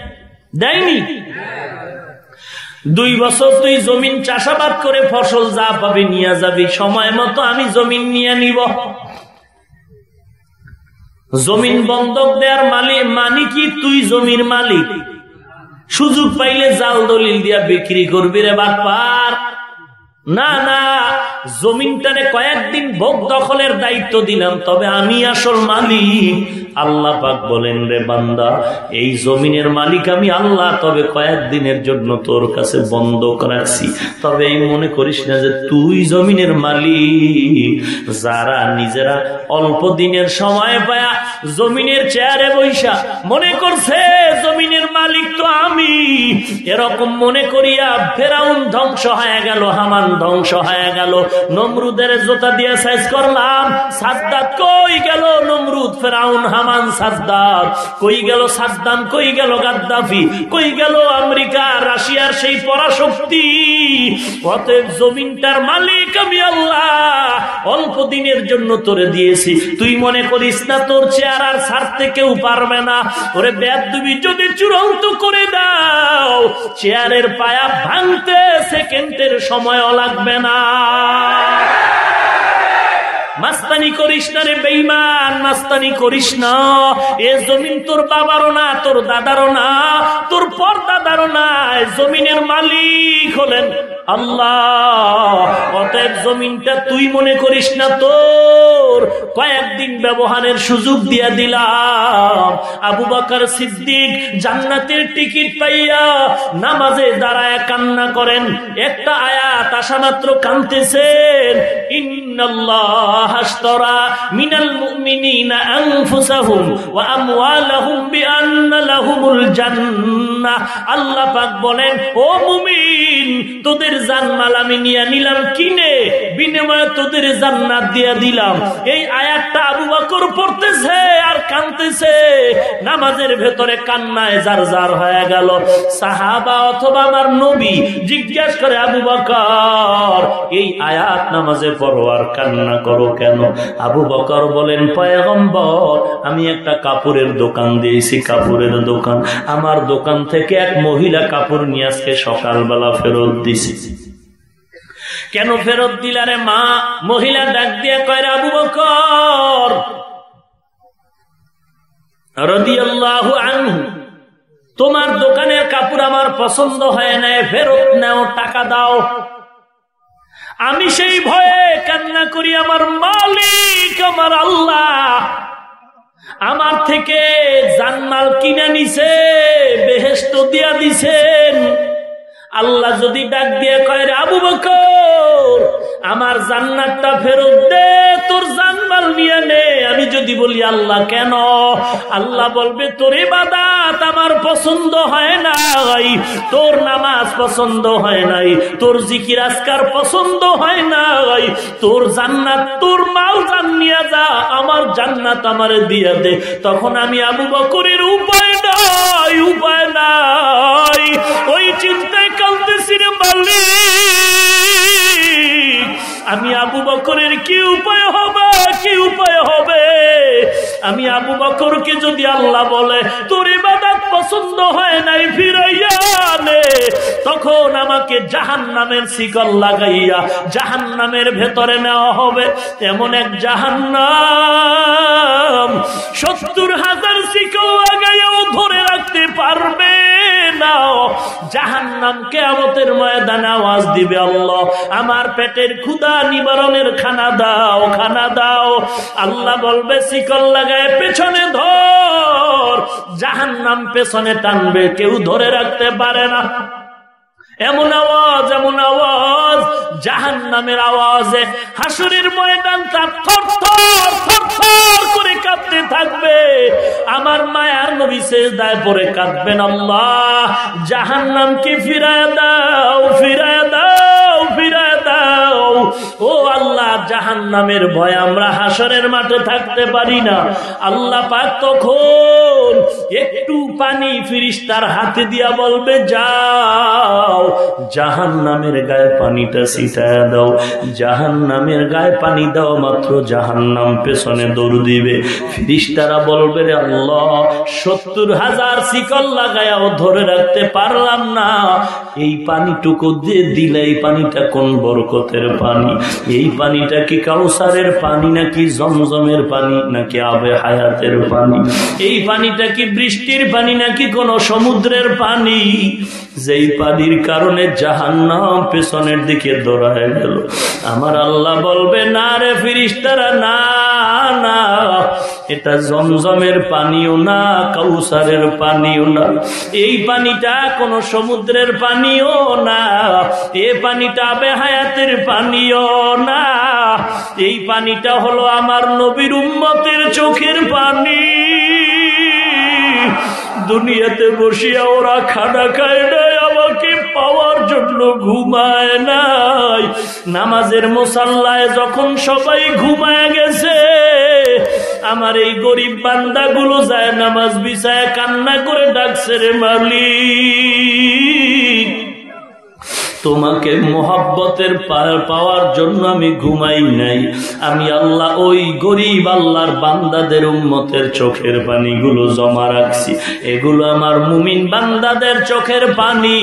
দেয়নি? দুই বছর তুই জমিন চাষাবাদ করে ফসল যা পাবি নিয়ে যাবি। সময় মতো আমি জমিন নিয়ে নিব। জমিন বন্ধক দেওয়ার মালিক মানি কি তুই জমির মালিক? সুযোগ পাইলে জাল দলিল দিয়া বিক্রি করবি রে বাপার না না, জমিনটারে কয়েকদিন ভোগ দখলের দায়িত্ব দিলাম, তবে আমি আসল মালিক। আল্লাহ পাক বলেন, রে বান্দা, এই জমিনের মালিক আমি আল্লাহ, তবে কয়েকদিনের জন্য তোর কাছে বন্ধক রাখছি তবে এই মনে করিস না যে তুই জমিনের মালিক। যারা নিজেরা অল্প দিনের সময় পায়া জমিনের চেয়ারে বৈশা মনে করছে, জমিনের মালিক তো আমি। এরকম মনে করিয়া ফেরাউন ধ্বংস হয়ে গেল, হামান ধ্বংস হয়ে গেল, নমরুদের জোতা দিয়ে সাইজ করলাম, সাদ্দাত কই গেল? নমরুদ, ফেরাউন, হামান, সাদ্দাত। কই গেল সাদ্দাম? কই গেল গাদ্দাফি? কই গেল আমেরিকা, রাশিয়ার সেই পরাশক্তি? অতএব জমিনটার মালিক আমি আল্লাহ। অল্প দিনের জন্য তোরে দিয়েছি। তুই মনে করিস না, তোর চেয়ার আর ছাড়তে কেউ পারবে না। ওরে বেদুবি যদি চূড়ান্ত করে দাও, চেয়ারের পায়া ভাঙতে সেকেন্ডের সময়ও লাগবে না। মাস্তানি করিস না রে বেইমান মাস্তানি করিস না। এ জমিন তোর বাবারও না, তোর দাদারও না, তোর পর দাদারও না জমিনের মালিক হলেন আল্লাহ, অতএব জমিনটা তুই মনে করিস না তোর। কয়েকদিন ব্যবহারের সুযোগ দিয়া দিলাম। আবু বাকার সিদ্দিক জান্নাতের টিকিট পাইয়া নামাজে দাঁড়ায় কান্না করেন। একটা আয়াত আসা মাত্র কানতেছেন। আল্লাহ বলেন, ও মুমিন, তোদের জানমাল আমি নিয়ে নিলাম কিনে? বিনিময়ে তোদের জান্নাত দিয়া দিলাম। এই আয়াতটা আবু বকর পড়তেছে আর কানতেছে। নামাজের ভেতরে কান্নায় যার যার হয়ে গেল। সাহাবা অথবা আমার নবী জিজ্ঞাসা করে, আবু বকর, এই আয়াত নামাজে পড়ো আর কান্না করো কেন? আবু বকর বলেন, পয়গম্বর, আমি একটা কাপড়ের দোকান দিয়েছি, কাপড়ের দোকান। আমার দোকান থেকে এক মহিলা কাপড় নিয়ে আজকে সকালবেলা ফেরত দিছি। কেন ফেরত দিলারে মা? মহিলা ডাক দিয়ে কয় আবু বকর। তোমার দোকানের কাপড় আমার পছন্দ হয় না ফেরত নেও, টাকা দাও। আমি সেই ভয়ে কান্না করি, আমার মালিক, আমার আল্লাহ। আমার থেকে জানমাল কিনে নিছে বেহেস্ত দিয়া দিছেন। আল্লাহ যদি ডাক দিয়ে কয় আবু বকর আমার জান্নাতটা ফেরত দে, তোর জানমাল নিয়ে নে। আমি যদি বলি, আল্লাহ, কেন? আল্লাহ বলবে, তোর বাদাত আমার পছন্দ হয় নাই, তোর নামাজ পছন্দ হয় নাই, তোর জিকির আজকার পছন্দ হয় নাই, তোর জান্নাত, তোর মাল জান নিয়ে যা, আমার জান্নাত আমার দিয়ে দে। তখন আমি আবু বকরের উপায় নাই উপায় নাই। ওই চিন্তায় কালতেছি রে মালিক। আমি আবু বকরের কি উপায় হবে? কি উপায় হবে? আমি আবু বকরকে যদি আল্লাহ বলে, তোর ইবাদত পছন্দ হয় নাই ফিরাইয়া তখন আমাকে জাহান নামের শিকল লাগাইয়া জাহান নামের ভেতরে নেওয়া হবে। এমন এক জাহান নাম সত্তর হাজার শিকল লাগাইয়াও ধরে রাখতে পারবে। না জাহান নাম কেমতের ময়দানে আওয়াজ দিবে আল্লাহ। আমার পেটের ক্ষুদা নিবারণের খানা দাও খানা দাও। আল্লাহ বলবে, শিকল লাগায় পেছনে ধর। জাহান নাম পেছনে টানবে, কেউ ধরে রাখতে পারে না। এমন আওয়াজ এমন আওয়াজ জাহান নামের আওয়াজে, হাসুরের ময়দানটা থর থর থর করে কাঁদতে থাকবে। আমার মায়ার নবী শেষ দায় পরে কাঁদবেন আল্লাহ। জাহান নামকে ফিরায় দাও ফিরায় দাও। ও আল্লাহ জাহান নামের ভয় আমরা হাসরের মাঠে থাকতে পারি না। আল্লাহ পাক তখন একটু পানি ফিরিস তার হাতে দিয়া বলবে, যাও জাহান নামের গায়ে পানিটা ছিটায় দাও। জাহান নামের গায়ে পানি দাও, মাত্র জাহান নাম পেছনে দৌড় দিবে। ফিরিস তারা বলবে, রে আল্লাহ, সত্তর হাজার শিকল লাগায়াও ধরে রাখতে পারলাম না। এই পানিটুকু দিয়ে দিলে, এই পানিটা কোন বরকতের পানি? এই পানিটা কি কাউসারের পানি নাকি জমজমের পানি নাকি আবে হায়াতের পানি? এই পানিটা কি বৃষ্টির পানি নাকি কোন সমুদ্রের পানি? যেই পানির কারণে জাহান্নাম পেছনের দিকে দৌড়ায় গেল। আমার আল্লাহ বলবে, না রে ফিরিস্তারা না না। এটা জমজমের পানিও না কাউসারের পানিও না। এই পানিটা কোন সমুদ্রের পানিও না, এ পানিটা বেহায়াতের পানিও না। এই পানিটা হলো আমার নবীর উম্মতের চোখের পানি। দুনিয়াতে বসিয়া ওরা খানা খায় নাই আমাকে পাওয়ার জন্য ঘুমায় নাই। নামাজের মোসাল্লায় যখন সবাই ঘুমায় গেছে আমার এই গরিব বান্দাগুলো যায় নামাজ বিছায় কান্না করে ডাকছে রে মালিক তোমাকে মোহাব্বতের পাওয়ার জন্য আমি ঘুমাই নাই। আমি আল্লাহ ওই গরিব আল্লাহর বান্দাদের উম্মতের চোখের পানিগুলো জমা রাখছি। এগুলো আমার মুমিন বান্দাদের চোখের পানি।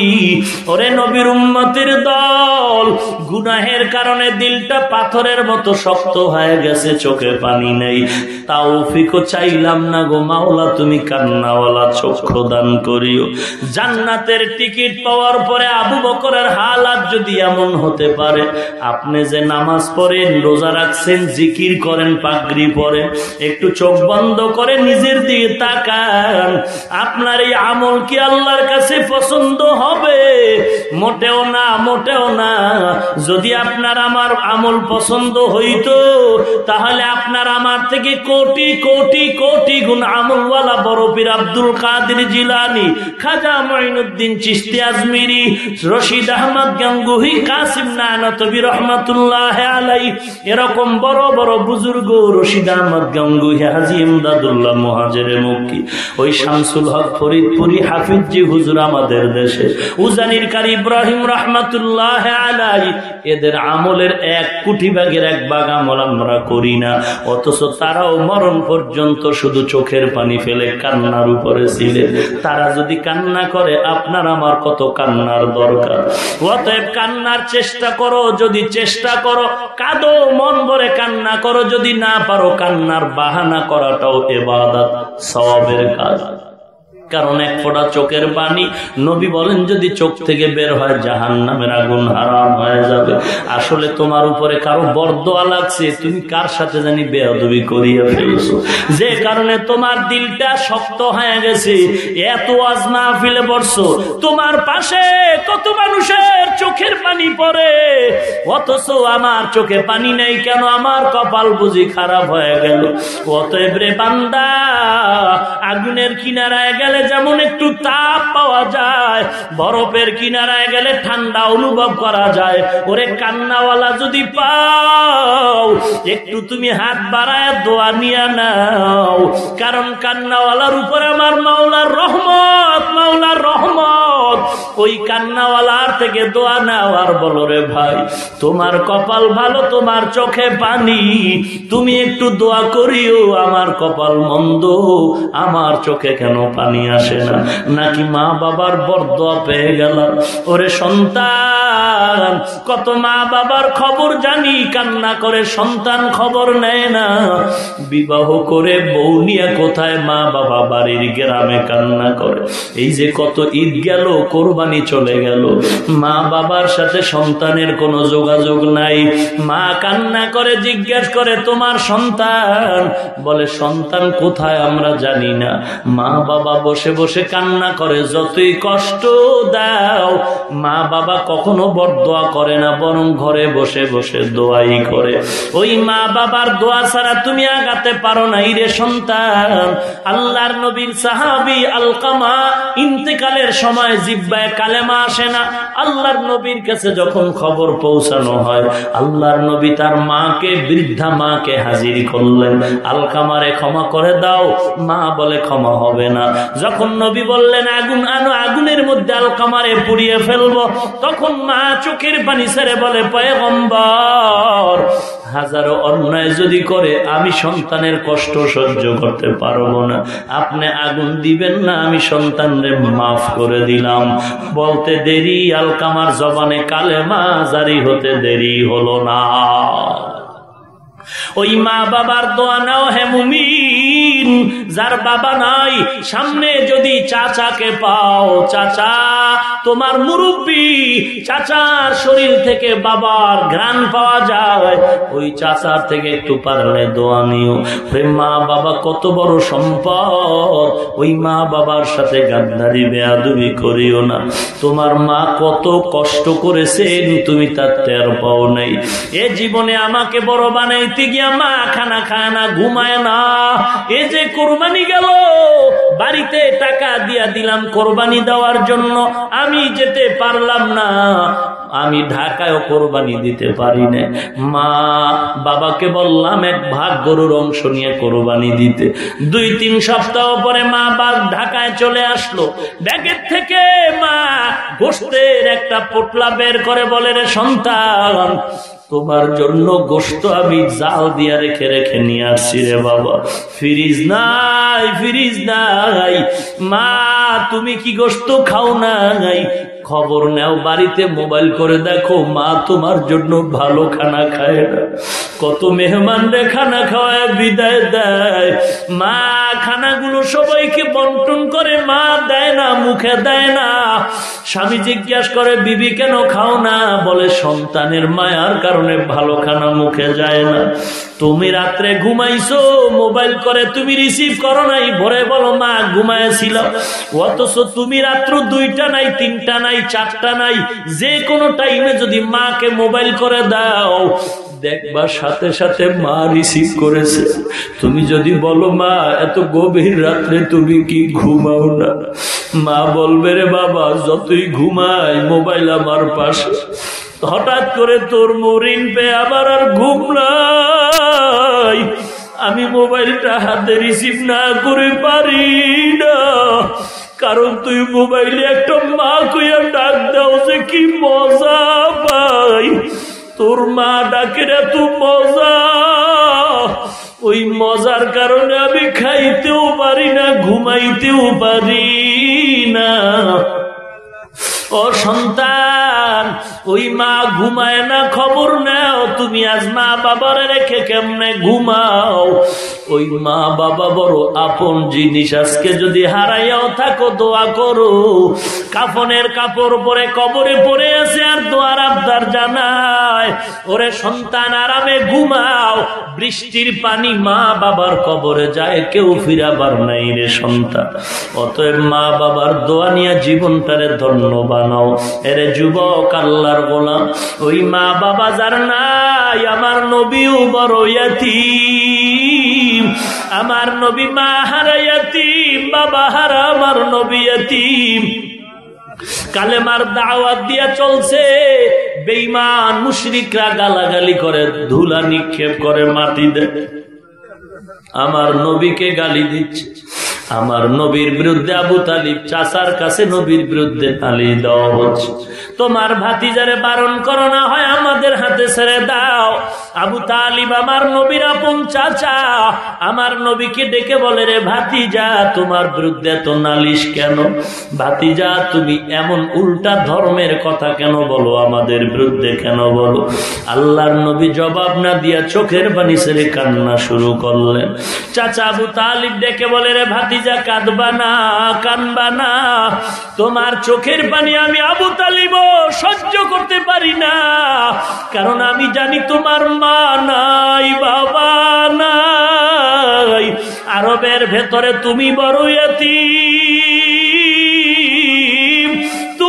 ওরে নবীর উম্মতের দল, গুনাহের কারণে দিলটা পাথরের মতো শক্ত হয়ে গেছে চোখে পানি নেই। তাও ফিকো চাইলাম না গো মাওলা, তুমি কান্নাওয়ালা চক্ষু দান করিও। জান্নাতের টিকিট পাওয়ার পরে আবু বকরের হালাত যদি এমন হতে পারে, আপনি যে নামাজ পড়েন রোজা রাখছেন, জিকির করেন, পাগড়ি পরেন একটু চোখ বন্ধ করে নিজের দিকে তাকান, আপনার এই আমল কি আল্লাহর কাছে পছন্দ হবে? মোটেও না মোটেও না। যদি আপনার আমার আমল পছন্দ হইতো, তাহলে আপনার আমার থেকে কোটি কোটি কোটি গুণ আমলওয়ালা বড় পীর আব্দুল কাদের জিলানি, খাজা মঈনুদ্দিন চিস্তি আজমিরি, রশিদ আহমদ কাসিম নানতবি আলাই। এরকম বড় বড় বুজুর্গ রশিদ আহমদ ইমদাদুল্লাহ ওই শামসুল হক ফরিদপুরি হুজুর আমাদের দেশে। উজানির ইব্রাহিম আলাই। এদের আমলের এক কুটি ভাগের এক বাগ আমল আমরা করি না। অথচ তারাও মরণ পর্যন্ত শুধু চোখের পানি ফেলে কান্নার উপরে ছিলেন। তারা যদি কান্না করে, আপনার আমার কত কান্নার দরকার? অতএব কান্নার চেষ্টা করো, যদি চেষ্টা করো, কাঁদো, মন ভরে কান্না করো, যদি না পারো, কান্নার বাহানা করাটাও এবার সবের কাজ। কারণ এক ফোটা চোখের পানি। নবী বলেন, যদি চোখ থেকে বের হয় জাহান নামের আগুন হারাম হয়ে যাবে। আসলে তোমার উপরে কারও বরদোয়া লাগছে, তুমি কার সাথে জানি বেয়াদবি করিয়া ফেলছো? যে কারণে তোমার দিলটা শক্ত হয়ে গেছে, এত আজ না ফেলে পড়ছো তোমার পাশে কত মানুষের চোখের পানি পড়ে, অথচ আমার চোখে পানি নেই কেন? আমার কপাল বুঝি খারাপ হয়ে গেল। অতএব রে বান্দা, আগুনের কিনারায় গেলে গেলে যেমন একটু তাপ পাওয়া যায়, বরফের কিনারায় গেলে ঠান্ডা অনুভব করা যায়। ওরে কান্নাওয়ালা যদি পাও, একটু তুমি হাত বাড়ায় দোয়া নিয়ে নাও। কারণ কান্নাওয়ালার উপরে আমার মাওলার রহমত মাওলার রহমত। ওই কান্নাওয়ালার থেকে দোয়া নাও আর বলো রে ভাই, তোমার কপাল ভালো, তোমার চোখে পানি। তুমি একটু দোয়া করিও, আমার কপাল মন্দ, আমার চোখে কেন পানি আসে না। নাকি মা বাবার বরদোয়া পেয়ে গেল ওরে সন্তান, কত মা বাবার খবর জানি, কান্না করে সন্তান খবর নেয় না। বিবাহ করে বউ নিয়ে কোথায় মা বাবা বাড়ির গ্রামে কান্না করে? এই যে কত ঈদ গেল, কোরবানি চলে গেল। মা বাবার সাথে সন্তানের কোনো যোগাযোগ নাই। মা কান্না করে, জিজ্ঞেস করে, তোমার সন্তান? বলে, সন্তান কোথায় আমরা জানি না। মা বাবা বসে বসে কান্না করে, যতই কষ্ট দাও। মা বাবা কখনো বরদোয়া করে না, বরং ঘরে বসে বসে দোয়াই করে। ওই মা বাবার দোয়া ছাড়া তুমি আগাতে পারো না রে সন্তান। আল্লাহর নবীর সাহাবি আলকামা ইন্তেকালের সময় জিব্বায় কালেমা আসে না। আল্লাহর নবীর কাছে যখন খবর পৌঁছানো হয়, আল্লাহর নবী তার মাকে, বৃদ্ধা মাকে হাজির করলেন। আলকামারে ক্ষমা করে দাও, মা বলে ক্ষমা হবে না। যখন নবী বললেন, আগুন আনো, আগুনের মধ্যে আলকামারে পুড়িয়ে ফেলব, তখন মা চোখের পানি ছেড়ে বলে, পয়গম্বর, হাজারো অন্যায় যদি করে, আমি সন্তানের কষ্ট সহ্য করতে পারব না। আপনি আগুন দিবেন না, আমি সন্তানরে মাফ করে দিলাম। বলতে দেরি, আলকামার জবানে কালে জারি হতে দেরি হলো না। ওই মা বাবার দোয়া নাও, হে মুমিন। যার বাবা নাই, সামনে যদি চাচাকে পাও, চাচা, তোমার মুরব্বী চাচার শরীর থেকে বাবার ঘ্রাণ পাওয়া যায়, ওই চাচার থেকে একটু পারলে দোয়া নিও। প্রেম মা বাবা, কত বড় সম্পদ, ওই মা বাবার সাথে গাদ্দারি বেয়াদুবি করিও না। তোমার মা কত কষ্ট করেছেন, তুমি তার টের পাও নাই। এ জীবনে আমাকে বড় বানাইতে গিয়া মা খানা খায় না, ঘুমায় না। এ যে কোরবানি গেল, বাড়িতে টাকা দিয়া দিলাম কোরবানি দেওয়ার জন্য। আমি যেতে পারলাম না। আমি ঢাকায়ও কোরবানি দিতে পারি না। মা, বাবাকে বললাম, এক ভাগ গরুর অংশ নিয়ে কোরবানি দিতে। দুই, তিন সপ্তাহ পরে মা বাপ ঢাকায় চলে আসলো। ব্যাগের থেকে মা গোষ্ঠের একটা পোটলা বের করে বলে, রে সন্তান তোমার জন্য গোস্ত আমি জাল দিয়া রেখে রেখে নিয়ে আসছি রে বাবা। ফ্রিজ নাই ফ্রিজ নাই। মা, তুমি কি গোস্ত খাও নাই? খবর নেও, বাড়িতে মোবাইল করে দেখো, মা তোমার জন্য ভালো খানা খায় না। কত মেহমান রে খানা খাওয়ায়, বিদায় দেয়। মা, খানাগুলো সবাইকে বন্টন করে, মা দেয় না, মুখে দেয় না। স্বামী জিজ্ঞাসা করে, বিবি কেন খাও না? বলে, সন্তানের মায়ার কারণে ভালো খানা মুখে যায় না। তুমি রাত্রে ঘুমাইছো, মোবাইল করে তুমি রিসিভ করো নাই। ভরে বলো, মা ঘুমাইছিল অথচ তুমি রাত্র দুইটা নাই, তিনটা নাই, চারটা নাই। যে কোনো টাইমে যদি মাকে মোবাইল করে দাও, দেখবা সাথে সাথে মা রিসিভ করেছে। তুমি যদি বলো, মা, এত গভীর রাত্রে তুমি কি ঘুমাও না? মা বলবে রে বাবা, যতই ঘুমাই মোবাইল আমার পাশে। হঠাৎ করে তোর মরিন পে আবার আর ঘুম নাই। আমি মোবাইলটা হাতে রিসিভ না করে পারি না। কারণ তুই মোবাইলে একটা মা কইয়া ডাক দাও যে কি মজা পাই। তোর মা ডাকের এত মজা। ওই মজার কারণে আমি খাইতেও পারি না ঘুমাইতেও পারি না। ও সন্তান, ওই মা ঘুমায় না, খবর নেও, তুমি আজ মা বাবার রেখে কেমনে ঘুমাও? ওই মা বাবা বড় আপন জিনিস, আজকে যদি হারাইয়াও থাকো, দোয়া করো। কাফনের কাপড় পরে, কবরে পড়ে আছে, আর দোয়ার আবদার জানায়। ওরে সন্তান, আরামে ঘুমাও। বৃষ্টির পানি মা বাবার কবরে যায়, কেউ ফিরাবার নাই রে সন্তান। অতএব মা বাবার দোয়া নিয়ে জীবনটারে ধন্য বানাও। যুবক আল্লাহর গোলাম, ওই মা বাবা যার নাই, আমার নবীও আমার নবী মা বাবা আমার নবী কালেমার দাওয়াত দিয়া চলছে বেইমান মুশরিকরা গালাগালি করে, ধুলা নিক্ষেপ করে মাটি দেয় আমার নবীকে গালি দিচ্ছে। আমার নবীর বিরুদ্ধে আবু তালিব চাচার কাছে নবীর বিরুদ্ধে তালি দেওয়া হচ্ছে। তোমার ভাতিজারে বারণ করো না হয় আমাদের হাতে ছেড়ে দাও। আবু তালিব আমার নবীর আপন চাচা। আমার নবীকে ডেকে বলে, রে ভাতিজা, তোমার বিরুদ্ধে তো নালিশ কেন? ভাতিজা, তুমি এমন উল্টা ধর্মের কথা কেন বলো? আমাদের বিরুদ্ধে কেন বলো? আল্লাহর নবী জবাব না দিয়া চোখের পানি ছেড়ে কান্না শুরু করলেন। চাচা আবু তালিব ডেকে বলে, রে ভাতিজা কাঁদবা না কানবা না তোমার চোখের পানি আমি আবু তালিব সহ্য করতে পারি না। কারণ আমি জানি তোমার মা নাই, বাবা নাই। আরবের ভেতরে তুমি বড়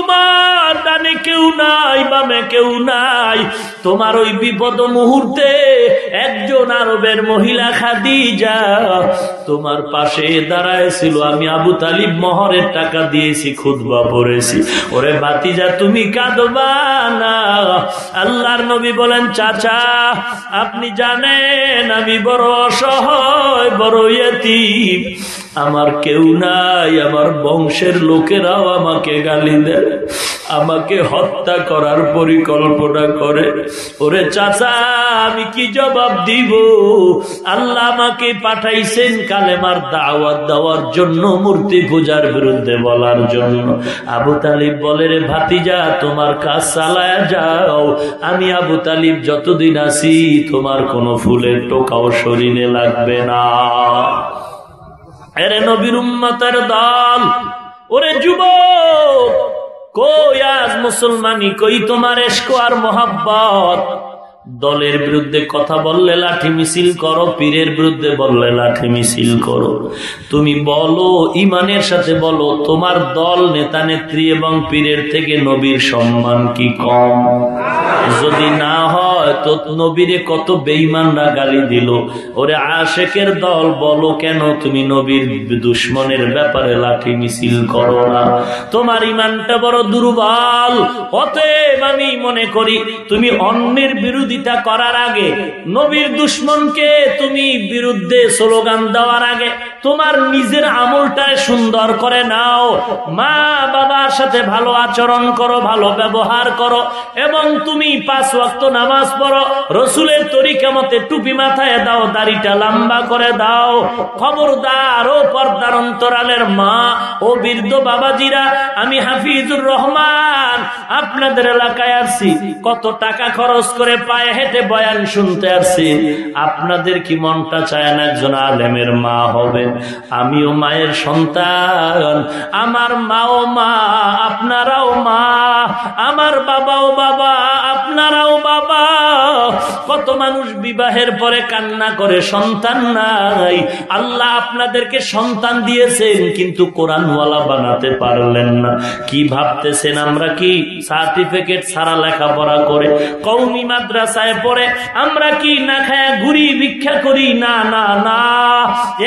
তোমার ডানে কেউ নাই, বামে কেউ নাই। তোমার ওই বিপদ মুহূর্তে একজন আরবের মহিলা খাদি যা তোমার পাশে দাঁড়ায়ছিল আমি আবু তালিব মহরের টাকা দিয়েছি খুদবা পড়েছি। ওরে বাতিজা তুমি কাঁদবা না। আল্লাহর নবী বলেন, চাচা, আপনি জানেন আমি বড় অসহায়, বড় ইয়তিম আমার কেউ নাই, আমার বংশের লোকেরাও আমাকে গালি দেয়। আমাকে হত্যা করার পরিকল্পনা করে। ওরে চাচা, আমি কি জবাব দিব? আল্লাহ আমাকে পাঠাইছেন কালেমার দাওয়াত দেওয়ার জন্য, মূর্তি পূজার বিরুদ্ধে বলার জন্য। আবু তালিব বলে, রে ভাতিজা, তোমার কাজ চালায় যাও। আমি আবু তালিব যতদিন আছি, তোমার কোনো ফুলের টোকাও শরীরে লাগবে না। এরে নবীর উম্মতের দল। ওরে যুবক কই আজ মুসলমানি কই তোমার এসকো আর মোহাব্বত? দলের বিরুদ্ধে কথা বললে লাঠি মিছিল করো, পীরের বিরুদ্ধে বললে লাঠি মিছিল করো। তুমি বলো, ইমানের সাথে বলো, তোমার দল, নেতা, নেত্রী এবং পীরের থেকে নবীর সম্মান কি কম? যদি না হয় হয়তো নবীরে কত বেইমানরা গালি দিল। ওরে আশেকের দল, বলো কেন তুমি নবীর দুশ্মনের ব্যাপারে লাঠি মিছিল করো না? তোমার ইমানটা বড় দুর্বল, অতএব আমি মনে করি, তুমি অন্যের বিরোধিতা করার আগে, নবীর দুশ্মনকে তুমি বিরুদ্ধে স্লোগান দেওয়ার আগে, তোমার নিজের আমলটা সুন্দর করে নাও। মা বাবার সাথে ভালো আচরণ করো, ভালো ব্যবহার করো, এবং তুমি পাঁচ ওয়াক্ত নামাজ পড়ো, রসুলের তরিকা মতে টুপি মাথায় দাও, দাড়িটা লম্বা করে দাও। খবরদার ও পর্দার অন্তরালের মা ও বৃদ্ধ বাবাজিরা, আমি হাফিজুর রহমান, আপনাদের এলাকায় আসছি। কত টাকা খরচ করে পায়ে হেঁটে বয়ান শুনতে আসছি আপনাদের কি মনটা চায় না একজন আলেমের মা হবেন আমিও মায়ের সন্তান। আমার মাও মা, আপনারাও মা। আমার বাবাও বাবা, আপনারাও বাবা। কত মানুষ বিবাহের পরে কান্না করে, সন্তান নাই। আল্লাহ আপনাদেরকে সন্তান দিয়েছেন, কিন্তু কোরআনওয়ালা বানাতে পারলেন না। কি ভাবতেছেন আমরা কি? সার্টিফিকেট ছাড়া লেখাপড়া করে কৌমি মাদ্রাসায় পড়ে, আমরা কি না খায় ঘুরি ভিক্ষা করি? না না না।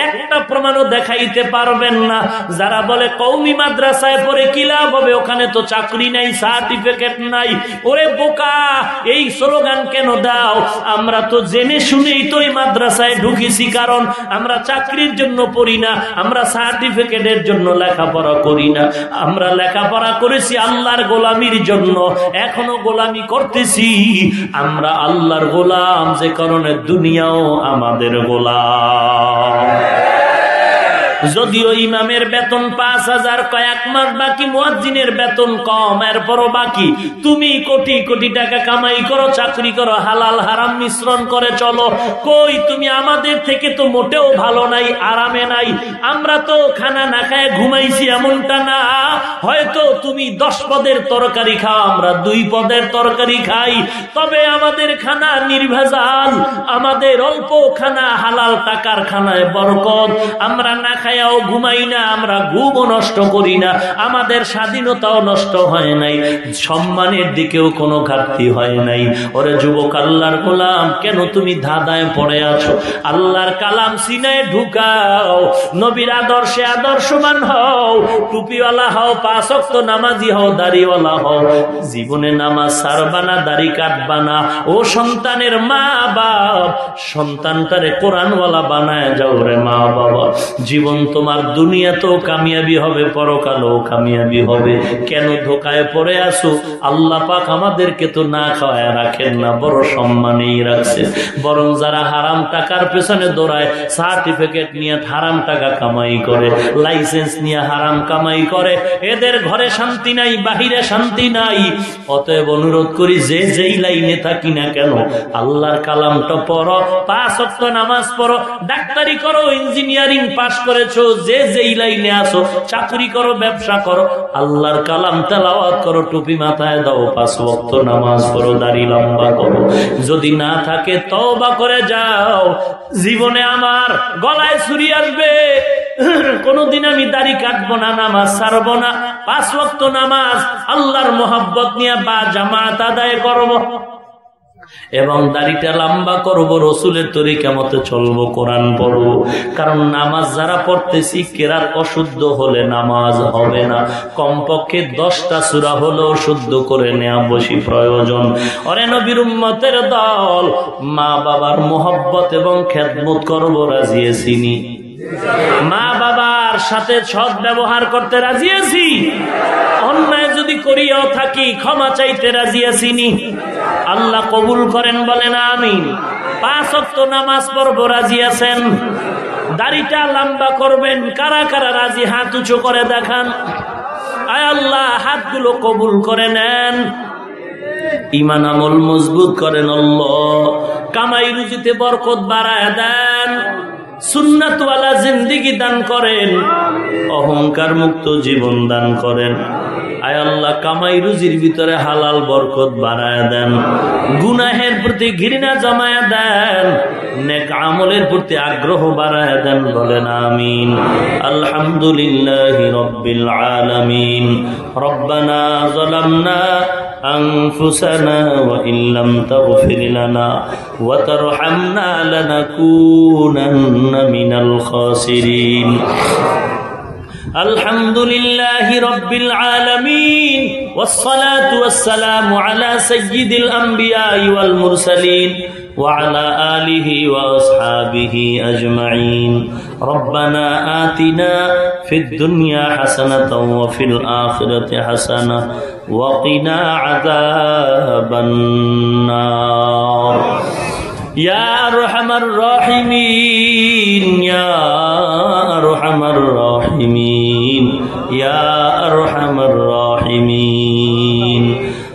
একটা প্রমাণও দেখাইতে পারবেন না। যারা বলে কৌমি মাদ্রাসায় পড়ে কি লাভ হবে? ওখানে তো চাকরি নাই সার্টিফিকেট নাই। ওরে বোকা, এই স্লোগান কেন দাও? আমরা তো জেনে শুনেই তো এই মাদ্রাসায় ঢুকেছি, কারণ আমরা চাকরির জন্য পড়ি না, আমরা সার্টিফিকেটের জন্য লেখাপড়া করি না। আমরা লেখাপড়া করেছি আল্লাহর গোলামির জন্য, এখনও গোলামি করতেছি। আমরা আল্লাহর গোলাম যে কারণে দুনিয়াও আমাদের গোলাম। যদিও ইমামের বেতন পাঁচ হাজার কয়েক মাস, বাকি মুয়াজ্জিনের বেতন কম, এরপরও বাকি। তুমি কোটি কোটি টাকা কামাই করো, চাকরি করো, হালাল হারাম মিশ্রণ করে চলো। কই, তুমি আমাদের থেকে তো মোটেও ভালো নাই, আরামে নাই। আমরা তো খানা না খায় ঘুমাইছি এমনটা না। হয়তো তুমি দশ পদের তরকারি খাও, আমরা দুই পদের তরকারি খাই। তবে আমাদের খানা নির্ভেজাল, আমাদের অল্প খানা হালাল টাকার খানায় বরকত। আমরা না খায়াও ঘুমাই না, আমরা ঘুমও নষ্ট করি না, আমাদের স্বাধীনতাও নষ্ট হয় নাই, সম্মানের দিকেও কোনো ঘাটতি হয় নাই। ওরে যুবক আল্লাহর গোলাম, কেন তুমি ধাঁধায় পড়ে আছো? আল্লাহর কালাম সিনায় ঢুকাও, নবীর আদর্শে আদর্শমান হও, টুপিওয়ালা হও পাঁচক্ত নামাজি হও, দাড়িওয়ালা হও, জীবনে নামাজ সারবানা দাড়ি কাটবানা ও সন্তানের মা বাপ সন্তানটারে কোরআনওয়ালা বানায় যাও রে মা বাবা জীবন তোমার দুনিয়াতেও কামিয়াবি হবে, পরকালেও কামিয়াবি হবে। কেন ধোকায় পড়ে আসো আল্লাহ পাক আমাদেরকে তো না খাওয়ায় রাখেন না, বড় সম্মানেই রাখছে। বরং যারা হারাম টাকার পেছনে দৌড়ায়, সার্টিফিকেট নিয়ে হারাম টাকা কামাই করে, লাইসেন্স নিয়ে হারাম কামাই করে, এদের ঘরে শান্তি নাই, বাহিরে শান্তি নাই। অতএব অনুরোধ করি, যে যেই লাইনে থাকি না কেন, আল্লাহর কালামটা পড়ো, পাঁচ নামাজ পড়ো, ডাক্তারি করো, ইঞ্জিনিয়ারিং পাশ করেছ যে যেই লাইনে আসো চাকরি করো, ব্যবসা করো, আল্লাহর কালাম তেলাওয়াত করো, টুপি মাথায় দাও, পাঁচ অক্ট নামাজ পড়ো, দাড়ি লম্বা করো। যদি না থাকে, তওবা করে যাও। জীবনে আমার গলায় ছুরি আসবে। কোনদিন আমি দাড়ি কাটবো না, নামাজ ছাড়বো না। পাঁচ ওয়াক্ত নামাজ আল্লাহর মোহাব্বত নিয়ে বা জামাত আদায় করব। এবং দাড়িটা লম্বা করব, রসুলের তরিকা মতে চলবো কোরআন পড়ব। কারণ নামাজ যারা পড়তেছি, কেরাত অশুদ্ধ হলে নামাজ হবে না। কমপক্ষে দশটা সুরা হলেও শুদ্ধ করে নেওয়া বসি প্রয়োজন। অরে নবীর দল মা বাবার মোহব্বত এবং খেদমত করব রাজিয়েছিনি মা বাবার সাথে সৎ ব্যবহার করতে রাজি আছি? অন্যায় যদি করিয়াও থাকি, ক্ষমা চাইতে রাজি আসিনি আল্লাহ কবুল করেন বলেন আমি পাঁচ অক্ত নামাজ পড়ব, রাজি আছেন? দাড়িটা লম্বা করবেন, কারা কারা রাজি? হাত উঁচু করে দেখান। আয় আল্লাহ, হাতগুলো কবুল করে নেন। ইমান আমল মজবুত করেন আল্লাহ। কামাই রুজিতে বরকত বাড়ায় দেন। সুন্নাতওয়ালা জিন্দিগি দান করেন, অহংকার মুক্ত জীবন দান করেন। আয় আল্লাহ, কামাই রুজির ভিতরে হালাল বরকত বাড়ায় দেন। গুনাহের প্রতি ঘৃণা জমায়া দেন। নেক আমলের প্রতি আগ্রহ বাড়ায় দেন বলেন, আমিন। আলহামদুলিল্লাহ রব্বিল আলামিন। রব্বানা জালামনা أنفسنا وإن لم تغفر لنا وترحمنا لنكونن من الخاسرين. الحمد لله رب العالمين والصلاة والسلام على سيد الأنبياء والمرسلين وعلى آله وأصحابه أجمعين. ربنا آتنا في الدنيا حسنة وفي الآخرة حسنة وقنا عذاب النار. يا أرحم الراحمين يا أرحم الراحمين يا أرحم الراحمين.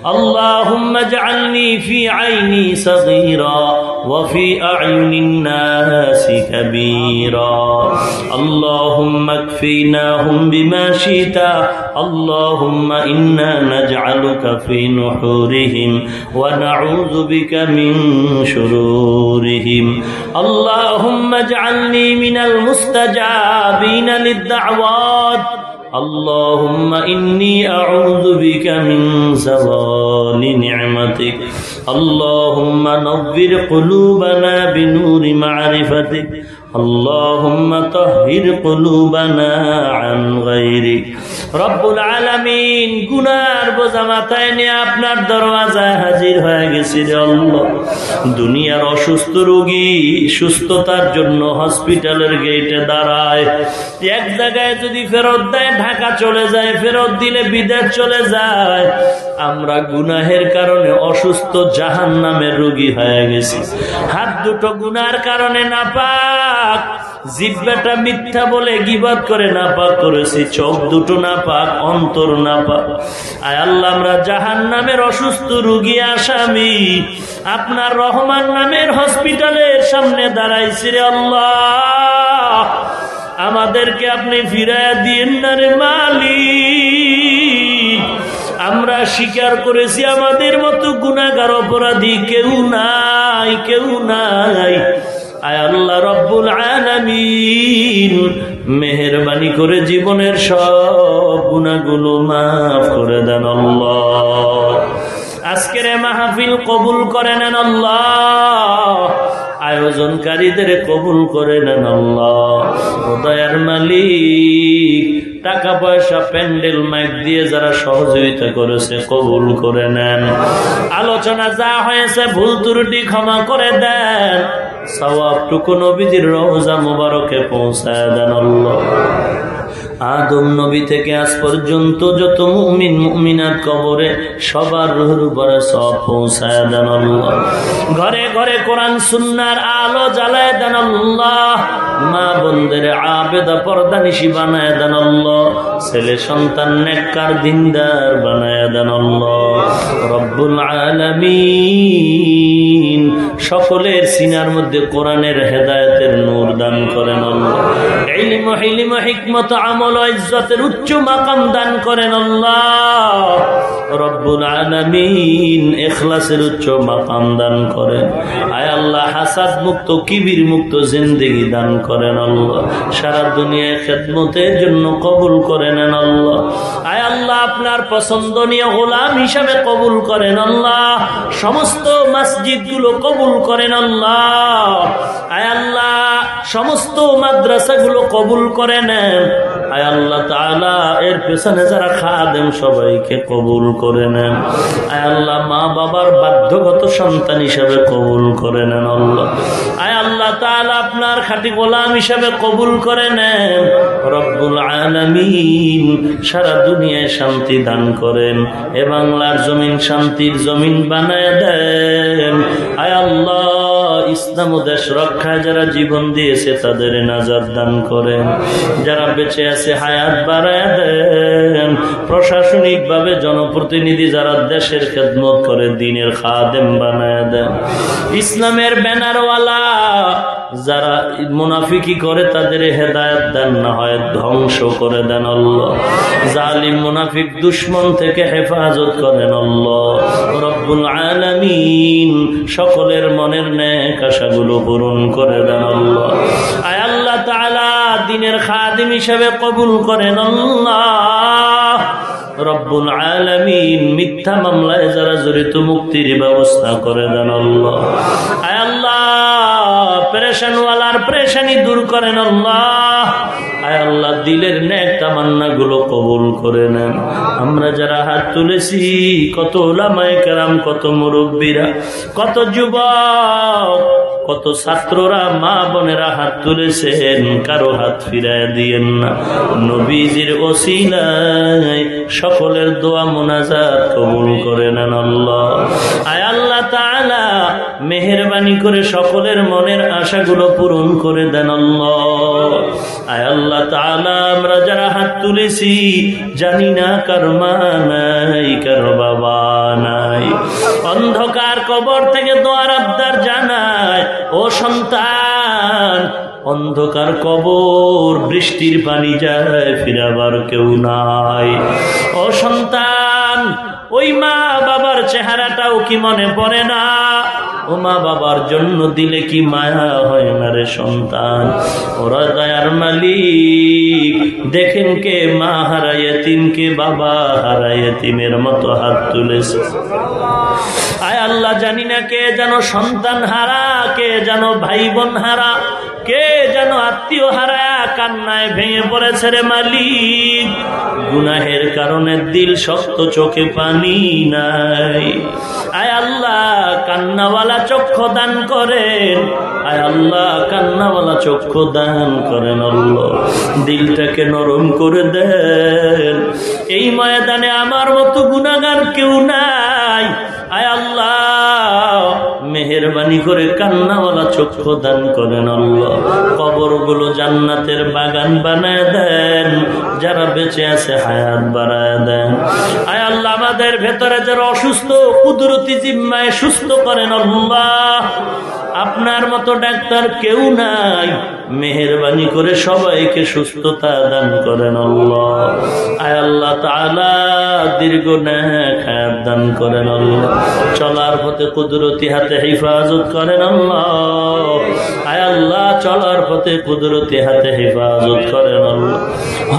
اللهم اجعلني في عيني صغيرا وفي أعين الناس كبيرا. اللهم اكفيناهم بما شئت اللهم إنا نجعلك في نحورهم ونعوذ بك من شرورهم. اللهم اجعلني من المستجابين للدعوات. اللهم إني أعوذ بك من زوال نعمتك. اللهم نظر قلوبنا بنور معرفتك. اللهم طهر قلوبنا عن غيرك রব্বুল আলামিন গুনার বোঝা মাথায় নিয়ে আপনার দরওয়াজায় হাজির হয়ে গেছি রে আল্লাহ দুনিয়ার অসুস্থ রোগী সুস্থতার জন্য হসপিটালের গেটে দাঁড়ায় এক জায়গায় যদি ফেরত দেয় ঢাকা চলে যায় ফেরত দিলে বিদেশ চলে যায় আমরা গুনাহের কারণে অসুস্থ জাহান নামের রোগী হয়ে গেছি হাত দুটো গুনার কারণে না জিব্বাটা মিথ্যা বলে গিবাদ করে না পাক করেছি, চোখ দুটো না পাক অন্তর না পাক আয় আল্লাহ, আমরা জাহান নামের অসুস্থ রুগী আসামি। আপনার রহমান নামের হসপিটালের সামনে দাঁড়াইছি রে আল্লাহ। আমাদেরকে আপনি ফিরাইয়া দিন না রে মালিক। আমরা স্বীকার করেছি, আমাদের মতো গুণাগার অপরাধী কেউ নাই কেউ নাই। আয় আল্লাহ রব্বুল আলামিন মেহরবানি করে জীবনের সব গুণাগুলো মাফ করে দেন আল্লাহ। আজকের মাহফিল কবুল করে নেন আল্লাহ। আয়োজনকারীদের কবুল করে নেন আল্লাহ। দয়ার মালিক টাকা পয়সা প্যান্ডেল মাইক দিয়ে যারা সহযোগিতা করেছে, কবুল করে নেন। আলোচনা যা হয়েছে, ভুল ত্রুটি ক্ষমা করে দেন। সবাবটুকু নবীজির রহজা মুবারকে পৌঁছায় দেন আদম নবী থেকে আজ পর্যন্ত যত মুমিন মুমিনাত কবরে সবার রুহুর উপরে সব পৌঁছায় দেন ঘরে ঘরে কোরআন, সুন্নার আলো জ্বালায় দেন মা বন্ধের আবেদা পর্দা নিশি বানায় দেন ছেলে সন্তান নেককার দিনদার বানায় দেন রব্বুল আলামিন সকলের সিনার মধ্যে কোরআনের হেদায়েতের নূর দান করেন দান করেন আল্লাহ। সারা দুনিয়ায় খেদমতের জন্য কবুল করে নেন আল্লাহ। আয় আল্লাহ, আপনার পছন্দনীয় গোলাম হিসাবে কবুল করেন আল্লাহ। সমস্ত মসজিদগুলো কবুল করেন আল্লাহ। আয় আল্লাহ, সমস্ত মাদ্রাসাগুলো কবুল করে নেন আয় আল্লাহ তাআলা, এর পেছনে যারা খাদেম, সবাইকে কবুল করে নেন। আয় আল্লাহ, মা বাবার বাধ্যগত সন্তান হিসাবে কবুল করে নেন আল্লাহ। আয় আল্লাহ তাআলা, আপনার খাটি গোলাম হিসাবে কবুল করে নেন। রব্বুল আলামিন সারা দুনিয়ায় শান্তি দান করেন। এ বাংলার জমিন শান্তির জমিন বানায় দেন। আয় আল্লাহ। ইসলাম ও দেশ রক্ষায় যারা জীবন দিয়েছে, তাদের নাজার দান করেন। যারা বেঁচে আছে, হায়াত বাড়ায় দেন। প্রশাসনিক ভাবে জনপ্রতিনিধি যারা দেশের খেদমত করে, দিনের খাদেম বানায় দেন। ইসলামের ব্যানারওয়ালা যারা মুনাফিকি করে, তাদের হেদায়ত দেন, না হয় ধ্বংস করে দেন আল্লাহ। জালিম মুনাফিক দুশ্মন থেকে হেফাজত করেন আল্লাহ। রব্বুল আলামিন সকলের মনের ন্যাক আশাগুলো পূরণ করে দেন আল্লাহ। আয় আল্লাহ তালা দিনের খাদিম হিসেবে কবুল করেন আল্লাহ। রব্বুল আলামিন মিথ্যা মামলায় যারা জড়িত মুক্তির ব্যবস্থা করে দেন আল্লাহ। আয় আল্লাহ, প্রেশানওয়ালার প্রেশানি দূর করেন আল্লাহ। আয় আল্লাহ, দিলের ন্যাক তামান্না গুলো কবুল করে নেন। আমরা যারা হাত তুলেছি, কত ওলামায় কেরাম, কত মুরব্বীরা, কত যুবক, কত ছাত্ররা, মা বোনেরা হাত তুলেছেন, কারও হাত ফিরায় দিয়েন না। নবীজির ওসিলায় সকলের দোয়া মোনাজাত কবুল করে নেন আল্লাহ। আয় আল্লাহ তাআলা, মেহেরবানি করে সকলের মনের আশাগুলো পূরণ করে দেন আল্লাহ। আয় আল্লাহ তাআলা আমরা যারা হাত তুলেছি, জানি না কার নাই, কার বাবা নাই। অন্ধকার কবর থেকে দোয়ার আবদার জানায়, ও সন্তান অন্ধকার কবর, বৃষ্টির পানি যায়, ফিরাবার কেউ নাই। ও সন্তান, ওই মা বাবার চেহারাটাও কি মনে পড়ে না? ও মা বাবার জন্য দিলে কি মায়া হয় না রে সন্তান? ওরা দয়ার মালিক, দেখেন কে মা হারায়, তিনকে বাবা হারায়, তিমের মতো হাত তুলেছে। আল্লাহ জানি না কে যেন সন্তান হারা, কে যেন ভাই বোন হারা, কে যেন আত্মীয় হারা, কান্নায় ভেঙে পড়েছে রে মালিক। গুনাহের কারণে দিল শক্ত চোখে পানি নাই। আয় আল্লাহ, কান্নাওয়ালা চক্ষু দান করেন। আয় আল্লাহ, কান্নাওয়ালা চক্ষু দান করেন আল্লাহ। দিলটাকে নরম করে দেন। এই ময়দানে আমার মতো গুনাগার কেউ নাই। আয় আল্লাহ মেহরবানি করে কান্নাওয়ালা চক্ষু দান করেন আল্লাহ। কবরগুলো জান্নাতের বাগান বানায় দেন। যারা বেঁচে আছে হায়াত বাড়ায় দেন। আয় আল্লাহ, আমাদের ভেতরে যারা অসুস্থ, কুদরতি জিম্মায় সুস্থ করেন আল্লাহ। আপনার মতো ডাক্তার কেউ নাই। মেহরবানি করে সবাইকে সুস্থতা দান করেন আল্লাহ। দীর্ঘ খায়াত দান করেন আল্লাহ। চলার পথে কুদরতি হাতে হেফাজত করেন আল্লাহ। আয় আল্লাহ, চলার পথে কুদরতি হাতে হেফাজত করেন আল্লাহ।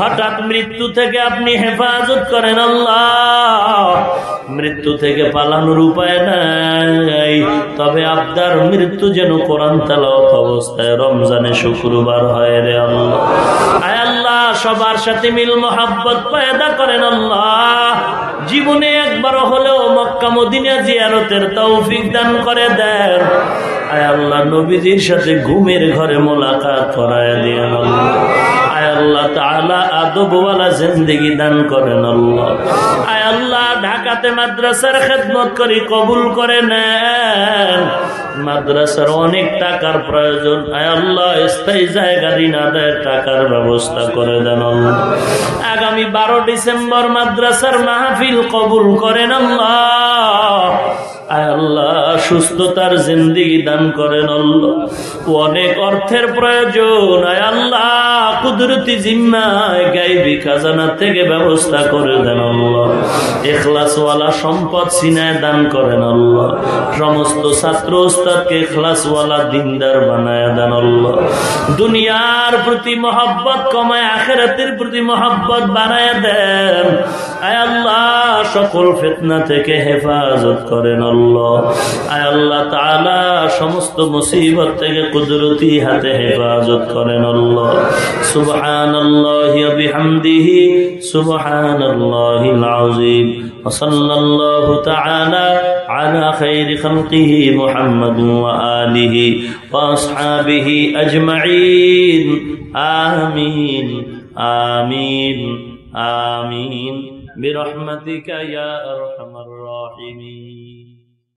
হঠাৎ মৃত্যু থেকে আপনি হেফাজত করেন আল্লাহ। মৃত্যু থেকে পালানোর উপায় নাই। তবে আপনার মৃত্যু যেন কোরআন তালাওয়াত অবস্থায় রমজানে শুক্রবার হয় রে আল্লাহ। আল্লাহ, সবার সাথে মিল মোহাব্বত পয়দা করেন আল্লাহ। জীবনে একবার হলেও মক্কা মদিনা জিয়ারতের তৌফিক দান করে দেন। আয় আল্লাহ, নবীজির সাথে ঘুমের ঘরে মোলাকাত করায় দিয়ে আল্লাহ। দান ঢাকাতে মাদ্রাসার খেদমত করি, কবুল করে নেন। মাদ্রাসার অনেক টাকার প্রয়োজন। আয় আল্লাহ, স্থায়ী জায়গা ঋণ আদায়ের টাকার ব্যবস্থা করে দেন আগামী বারো ডিসেম্বর মাদ্রাসার মাহফিল কবুল করেন আল্লাহ। সুস্থতার জিন্দিগি দান করেন আল্লাহ। অনেক অর্থের প্রয়োজন। আয় আল্লাহ কুদরতি জিম্মায় গাইবি খাজানা থেকে ব্যবস্থা করে দেন আল্লাহ। এখলাসওয়ালা সম্পদ সিনায় দান করেন আল্লাহ। সমস্ত ছাত্র ওস্তাদকে এখলাসওয়ালা দিনদার বানায় দেন আল্লাহ। দুনিয়ার প্রতি মহব্বত কমায়, আখেরাতের প্রতি মহব্বত বানায় দেন। আয় আল্লাহ, সকল ফেতনা থেকে হেফাজত করেন আল্লাহ। আয় আল্লাহ তাআলা, সমস্ত মুসিবত থেকে কুদরতি হাতে হেফাজত করেন আল্লাহ। سبحان الله وبحمده سبحان الله العظيم. وصلى الله تعالى على خير خلقه محمد وآله وأصحابه أجمعين. آمين آمين آمين. برحمتك يا أرحم الراحمين.